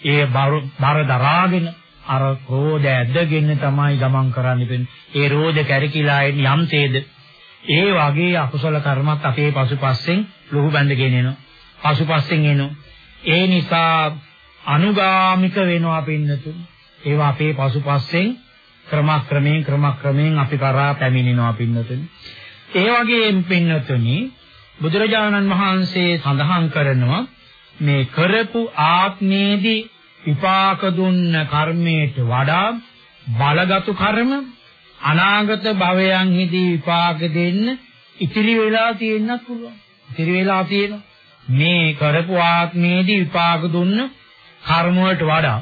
ඒ බර දරාගෙන අර රෝද ඇදගෙන තමයි ගමන් කරන්නේ ඒ රෝද කැරකිලා එන්නේ යම්තේද ඒ වගේ අකුසල කර්මත් අපේ පසුපස්සෙන් ලොහු බැඳගෙන එනවා. පසුපස්සෙන් එනවා. ඒ නිසා අනුගාමික වෙනවා පින්නතුන්. ඒවා අපේ පසුපස්සෙන් ක්‍රමක්‍රමයෙන් ක්‍රමක්‍රමයෙන් අපි කරා පැමිණෙනවා පින්නතුන්. ඒ වගේම පින්නතුනි බුදුරජාණන් වහන්සේ සඳහන් කරනවා මේ කරපු ආත්මේදී විපාක දුන්න කර්මයට වඩා බලගත් කර්ම අනාගත භවයන්හිදී විපාක දෙන්න ඉතිරි වෙලා තියෙන්නත් පුළුවන්. ඉතිරි වෙලා තියෙන මේ කරපු ආත්මයේදී විපාක දුන්න කර්ම වලට වඩා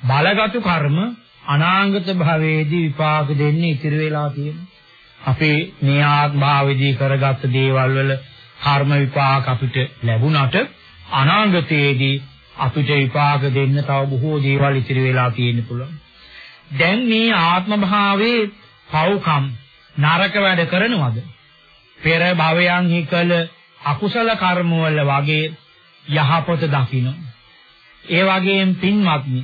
බලගත් කර්ම අනාගත භවයේදී විපාක දෙන්න ඉතිරි වෙලා තියෙනවා. අපේ මේ ආත්මාවේදී කරගත් දේවල් වල කර්ම විපාක අපිට ලැබුණට අනාගතයේදී අපිට විපාක දෙන්න තව බොහෝ දේවල් ඉතිරි වෙලා තියෙන්න පුළුවන්. දැන් මේ ආත්ම භාවයේ පව්කම් නරක වැඩ කරනවද? පෙර භවයන්හි කළ අකුසල කර්ම වල වගේ යහපත දකින්න. ඒ වගේම පින්වත්නි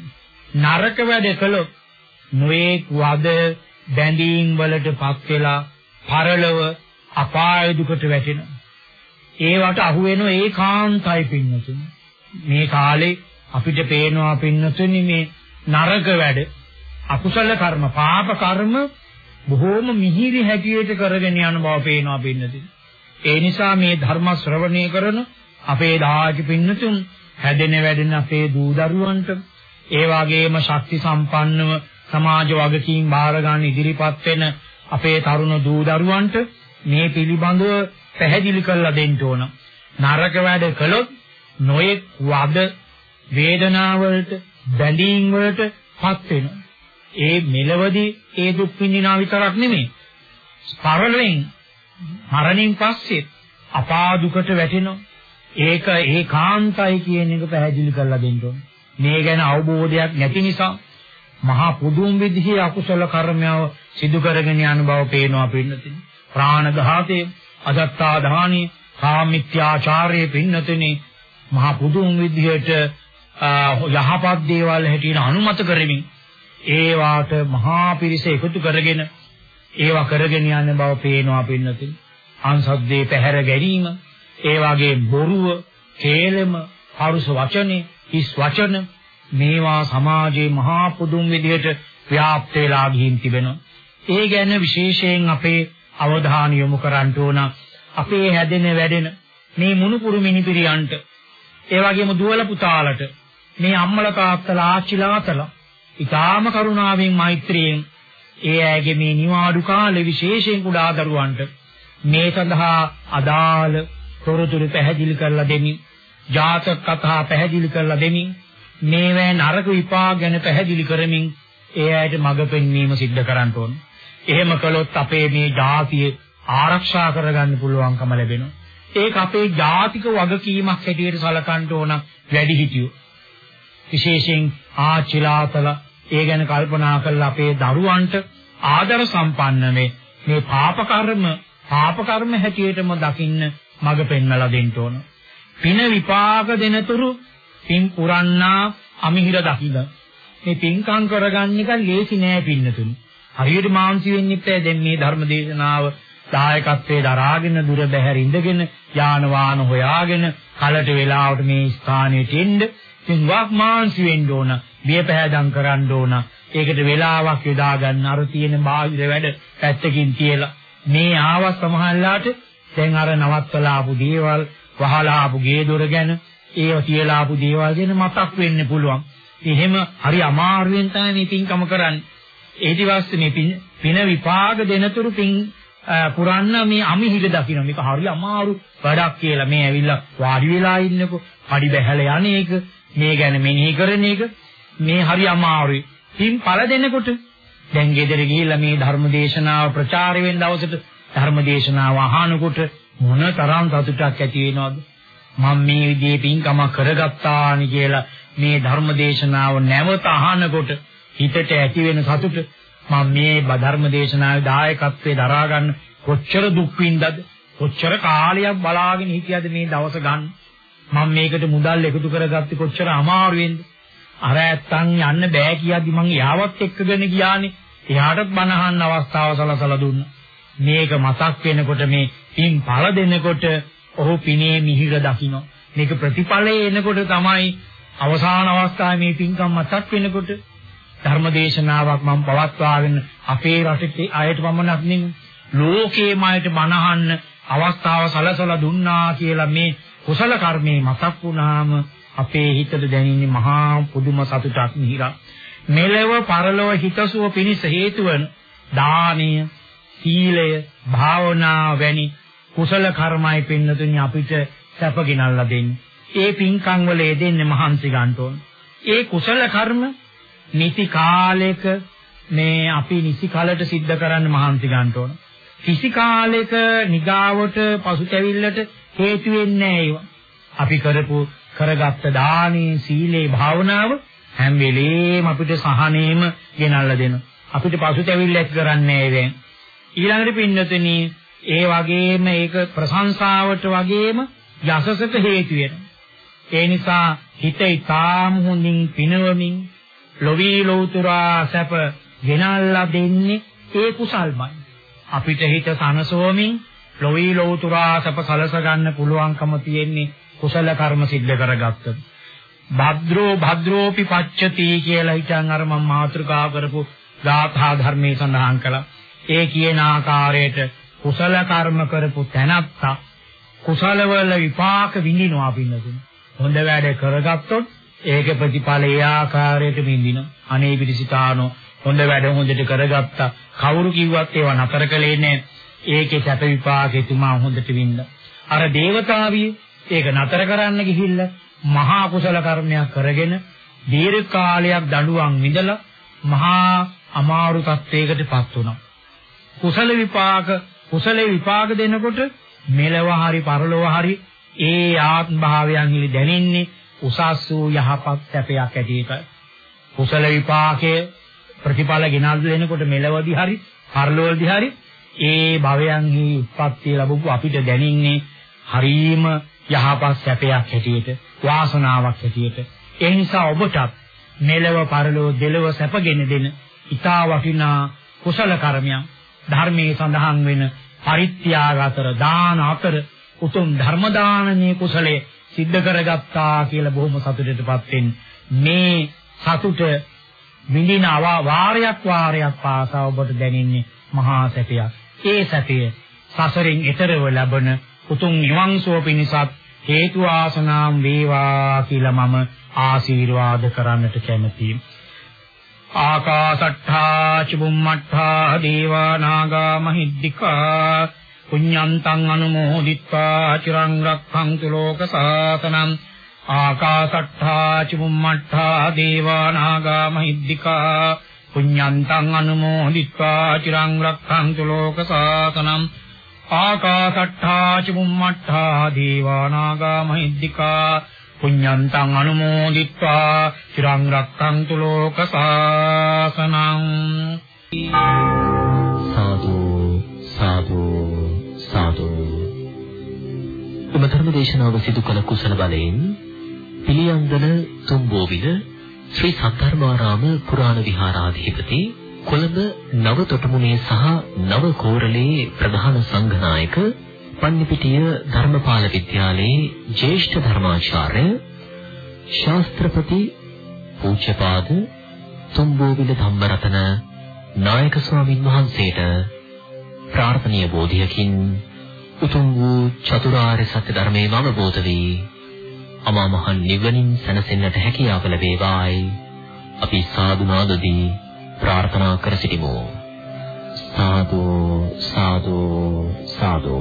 නරක වැඩ කළොත් නොඑක් වද බැඳීම් වලටපත් වෙලා පරලව අපාය දුකට වැටෙනවා. ඒවට අහු වෙන ඒකාන්තයි පින්නතුනි. මේ කාලේ අපිට පේනවා පින්නතුනි මේ නරක වැඩ අකුසල කර්ම පාප කර්ම බොහෝම මිහිරි හැටියට කරගෙන යන බව පේනවා පින්නතුනි. ඒ නිසා මේ ධර්ම ශ්‍රවණය කරන අපේ දායක පින්නතුන් හැදෙන වැඩෙන අපේ දූ දරුවන්ට ඒ වගේම ශක්ති සම්පන්නව සමාජ වගකීම් බාර ගන්න ඉදිරිපත් වෙන අපේ තරුණ දූ දරුවන්ට මේ පිළිබඳව පැහැදිලි කරලා දෙන්න ඕන. නරක වැඩ කළොත් නොයෙක් වද වේදනාවලට බැඳීම් වලට පත් වෙනවා. ඒ මෙලවදී ඒ දුක් විඳිනා විතරක් නෙමෙයි. පරලෙන් මරණින් පස්සේ අපා දුකට වැටෙනවා. ඒක ඒකාන්තයි කියන එක පැහැදිලි කරලා දෙන්න ඕන. මේ ගැන අවබෝධයක් නැති නිසා මහා පුදුම විදිහේ අකුසල කර්මයව සිදු කරගෙන යන බව පේනවා පින්නතින්. ප්‍රාණඝාතය, අදත්තා දානීය, කාමිත්‍යාචාරයේ පින්නතිනි මහා පුදුම විදිහට යහපත් දේවල් හැටියට අනුමත කරමින් ඒවාට මහා පිරිස එකතු කරගෙන ඒවා කරගෙන යන බව පේනවා පින්නතින්. අන්සද්දේ පැහැර ගැනීම, ඒ වගේ බොරුව, කේලම, පරුස වචනේ, හිස් වචන මේවා සමාජයේ මහා පුදුම් විදිහට ව්‍යාප්ත වෙලා ගිහින් තිබෙනවා. ඒ ගැන විශේෂයෙන් අපේ අවධානය යොමු කරන්න ඕන. අපේ හැදෙන වැඩෙන මේ මුණුපුරු මිනිපිරියන්ට ඒ වගේම දුවල පුතාලට මේ අම්මල තාත්තලා ආච්චිලාතලා ඊටාම කරුණාවෙන් මෛත්‍රියෙන් ඒ ඇගේ මේ නිවාඩු කාලේ විශේෂයෙන් කුඩා දරුවන්ට මේ සඳහා අදාළ තොරතුරු පැහැදිලි කරලා දෙමින් ජාතක කතා පැහැදිලි කරලා දෙමින් මේවැ නරක විපාක ගැන පැහැදිලි කරමින් ඒ ඇයට මඟ පෙන්වීම සිද්ධ කරන්න ඕන. එහෙම කළොත් අපේ මේ ජාතිය ආරක්ෂා කරගන්න පුළුවන්කම ලැබෙනවා. ඒක අපේ ජාතික වගකීමක් හැටියට සලකන්න ඕන වැඩි හිටියෝ. විශේෂයෙන් ආචිලාතල ඒ ගැන කල්පනා කරලා අපේ දරුවන්ට ආදර සම්පන්න මේ මේ පාප කර්ම පාප කර්ම හැටියටම දකින්න මඟ පෙන්වලා දෙන්න ඕන. පින විපාක දෙනතුරු පින් පුරන්නා අමිහිර දකින්න. මේ පින්කම් කරගන්න එක ලේසි නෑ පින්නතුනි. හරියට මාන්සි වෙන්න ඉපෑ දැන් මේ ධර්ම දේශනාව දායකත්වයේ දරාගෙන දුර බැහැර ඉඳගෙන යාන වාහන හොයාගෙන කලට වෙලාවට මේ ස්ථානෙට එන්න ඉතින් වක් මාන්සි වෙන්න ඕන බියපෑදම් කරන්න ඕන ඒකට වෙලාවක් යොදා ගන්න අර තියෙන බාහිර වැඩ පැත්තකින් තියලා මේ ආව සමහරලාට දැන් අර නවත්තලා ආපු දේවල් වහලා ආපු ගේ දොර ගැන ඒව තියලා ආපු දේවල් ගැන මතක් වෙන්න පුළුවන්. එහෙම හරි අමාරුවෙන් තමයි මේ පින්කම කරන්නේ. ඒ දිවස්සේ මේ පින විපාක දෙනතුරු පින් පුරන්න මේ අමිහිල දකින්න. මේක හරි අමාරු වැඩක් කියලා. මේ ඇවිල්ලා වාඩි වෙලා ඉන්නකො. පඩි බැහැලා යන එක. මේ ගැන මෙනෙහි කරන එක. මේ හරි අමාරුයි. පින් පළ දෙනකොට දැන් ගෙදර ගිහිල්ලා මේ ධර්ම දේශනාව ප්‍රචාර වෙන දවසට ධර්ම දේශනාව අහනකොට මොන තරම් සතුටක් ඇති වෙනවද? මම මේ විදිහේ පින්කම කරගත්තානි කියලා මේ ධර්ම දේශනාව නැවත අහනකොට හිතට ඇති වෙන සතුට මම මේ ධර්ම දේශනාවේ දායකත්වයේ දරා ගන්න කොච්චර දුක් විඳද කොච්චර කාලයක් බලාගෙන හිටියද මේ දවස ගන්න? මම මේකට මුදල් එකතු කරගත්තේ කොච්චර අමාරුවෙන්ද? අර ඇත්තන් යන්න බෑ කියද්දි මං යාවත් එක්කගෙන ගියානේ. එයාටත් බනහන්න අවස්ථාව සලසලා දුන්නා. මේක මතක් වෙනකොට මේ පින් පළ දෙනකොට ඔහු පිනේ මිහිර දකින්න මේක ප්‍රතිඵලයේ එනකොට තමයි අවසාන අවස්ථාවේ මේ පින්කම් මතක් වෙනකොට ධර්මදේශනාවක් මම පවත්වාගෙන අපේ රටේ අයට පමණක් නෙමෙයි ලෝකේම අයට මනහන්න අවස්ථාව සලසලා දුන්නා කියලා මේ කුසල කර්මේ මතක් වුණාම අපේ හිතට දැනෙන්නේ මහා පුදුම සතුටක් මිහිරක් මෙලව පරලොව හිතසුව පිණිස හේතු වන දානීය සීලය භාවනා වැනි කුසල කර්මයි පින්නතුනි අපිට සැප ගෙනල්ලා දෙන්නේ ඒ පින්කම් වල යෙදෙන්නේ මහන්සි ගන්න ඕන ඒ කුසල කර්ම නිසි කාලයක මේ අපි නිසි කාලයට සිද්ධ කරන්න මහන්සි ගන්න ඕන. කිසි කාලයක නිගාවට පසුතැවිල්ලට හේතු වෙන්නේ නැහැ අපි කරපු කරගත්ත දානේ සීලේ භාවනාව හැම වෙලේම අපිට සහනේම ගෙනල්ලා දෙනවා. අපිට පසුතැවිල්ල ඇති කරන්නේ නැහැ ඊළඟට පින්නතුනි ඒ වගේම ඒක ප්‍රශංසාවට වගේම යසසට හේතු වෙනවා. ඒ නිසා හිත ඊටාම් හොඳින් පිනවමින් ලොවි ලෝතුරා සැප ගෙනල්ලා දෙන්නේ ඒ කුසල්මයි. අපිට හිත සනසෝමින් ලොවි ලෝතුරා සැප සලස ගන්න පුළුවන්කම තියෙන්නේ කුසල කර්ම සිද්ධ කරගත්තොත්. භද්‍රෝ භද්‍රෝපි පච්චති කියලා හිතන් අර මම මාතෘකා කරපු ධාතා ධර්මයේ සඳහන් කළා. ඒ කියන ආකාරයට කුසල කර්ම කරපු තැනත්තා කුසලවල විපාක විඳිනවා පින්නතුනි. හොඳ වැඩ කරගත්තොත් ඒක ප්‍රතිඵල ඒ ආකාරයට විඳින. අනේ පිරිසිතානෝ හොඳ වැඩ හොඳට කරගත්තා. කවුරු කිව්වත් ඒවා නතර කළේ නැහැ. ඒකේ සැප විපාකේ තුමා හොඳට විඳ. අර దేవතාවිය ඒක නතර කරන්න ගිහිල්ලා මහා කුසල කර්මයක් කරගෙන දීර්ඝ කාලයක් දඬුවම් විඳලා මහා අමාරු තත්වයකටපත් වුණා. කුසල විපාක කුසල විපාක දෙනකොට මෙලව හරි පරලොව හරි ඒ ආත්ම භාවයන් හිලි දැනෙන්නේ උසස් වූ යහපත් සැපයක් ඇටියටයි. කුසල විපාකයේ ප්‍රතිඵල ගෙනල්ලා දෙනකොට මෙලවදී හරි පරලොවදී හරි ඒ භවයන්හි උත්පත්ති ලැබපු අපිට දැනින්නේ හරීම යහපත් සැපයක් හැටියට වාසනාවක් හැටියට ඒ නිසා ඔබටත් මෙලව පරලොව දෙලව සැපගෙන දෙන ඊතා වටිනා කුසල කර්මයන් ධර්මයේ සඳහන් වෙන පරිත්‍යාග අතර දාන අතර උතුම් ධර්ම දානමේ කුසලයේ සිද්ධ කරගත්තා කියලා බොහොම සතුටටපත් වෙන මේ සතුට විඳින වාරයක් වාරයක් පාසා ඔබට දැනෙන්නේ මහා සැපයක්. ඒ සැපය සසරින් එතරව ලැබෙන උතුම් නිවන් සුව පිණිසත් හේතු ආසනාම් වේවා කියලා මම ආශිර්වාද කරන්නට කැමතියි. ආකාසට්ඨා චුම්මට්ඨා දේවා නාග මහිද්దికා පුඤ්ඤන්තං අනුමෝදිත්වා චිරං රක්ඛන්තු ලෝක සාසනං ආකාසට්ඨා චුම්මට්ඨා දේවා නාග මහිද්దికා පුඤ්ඤන්තං අනුමෝදිත්වා චිරං රක්ඛන්තු ලෝක සාසනං ආකාසට්ඨා චුම්මට්ඨා දේවා නාග මහිද්దికා පුඤ්ඤන්තං අනුමෝදිත්වා චිරං රක්ඛන්තු ලෝක සාසනං සාදු සාදු සාදු. උමතරම දේශනාව සිදු කළ කුසල බලයෙන් පිළියන්දල තුම්බෝවිල ශ්‍රී සද්ධර්මාරාම පුරාණ විහාරාධිපති කොළඹ නව තොටමුණේ සහ නව කෝරළේ ප්‍රධාන සංඝනායක පන්නිපිටිය ධර්මපාල විද්‍යාලයේ ජ්‍යෙෂ්ඨ ධර්මාචාර්ය ශාස්ත්‍රපති පූජ්‍යපාද තුම්බෝවිල ධම්මරතන නායක ස්වාමින් වහන්සේට ප්‍රාර්ථනීය බෝධියකින් උතුම් වූ චතුරාර්ය සත්‍ය ධර්මයේ අවබෝධ වී අමා මහ නිවනින් සැනසෙන්නට හැකියාව ලැබේවායි. අපි සාදු නාදදී ප්‍රාර්ථනා කර සිටිමු. සාදු සාදු සාදු.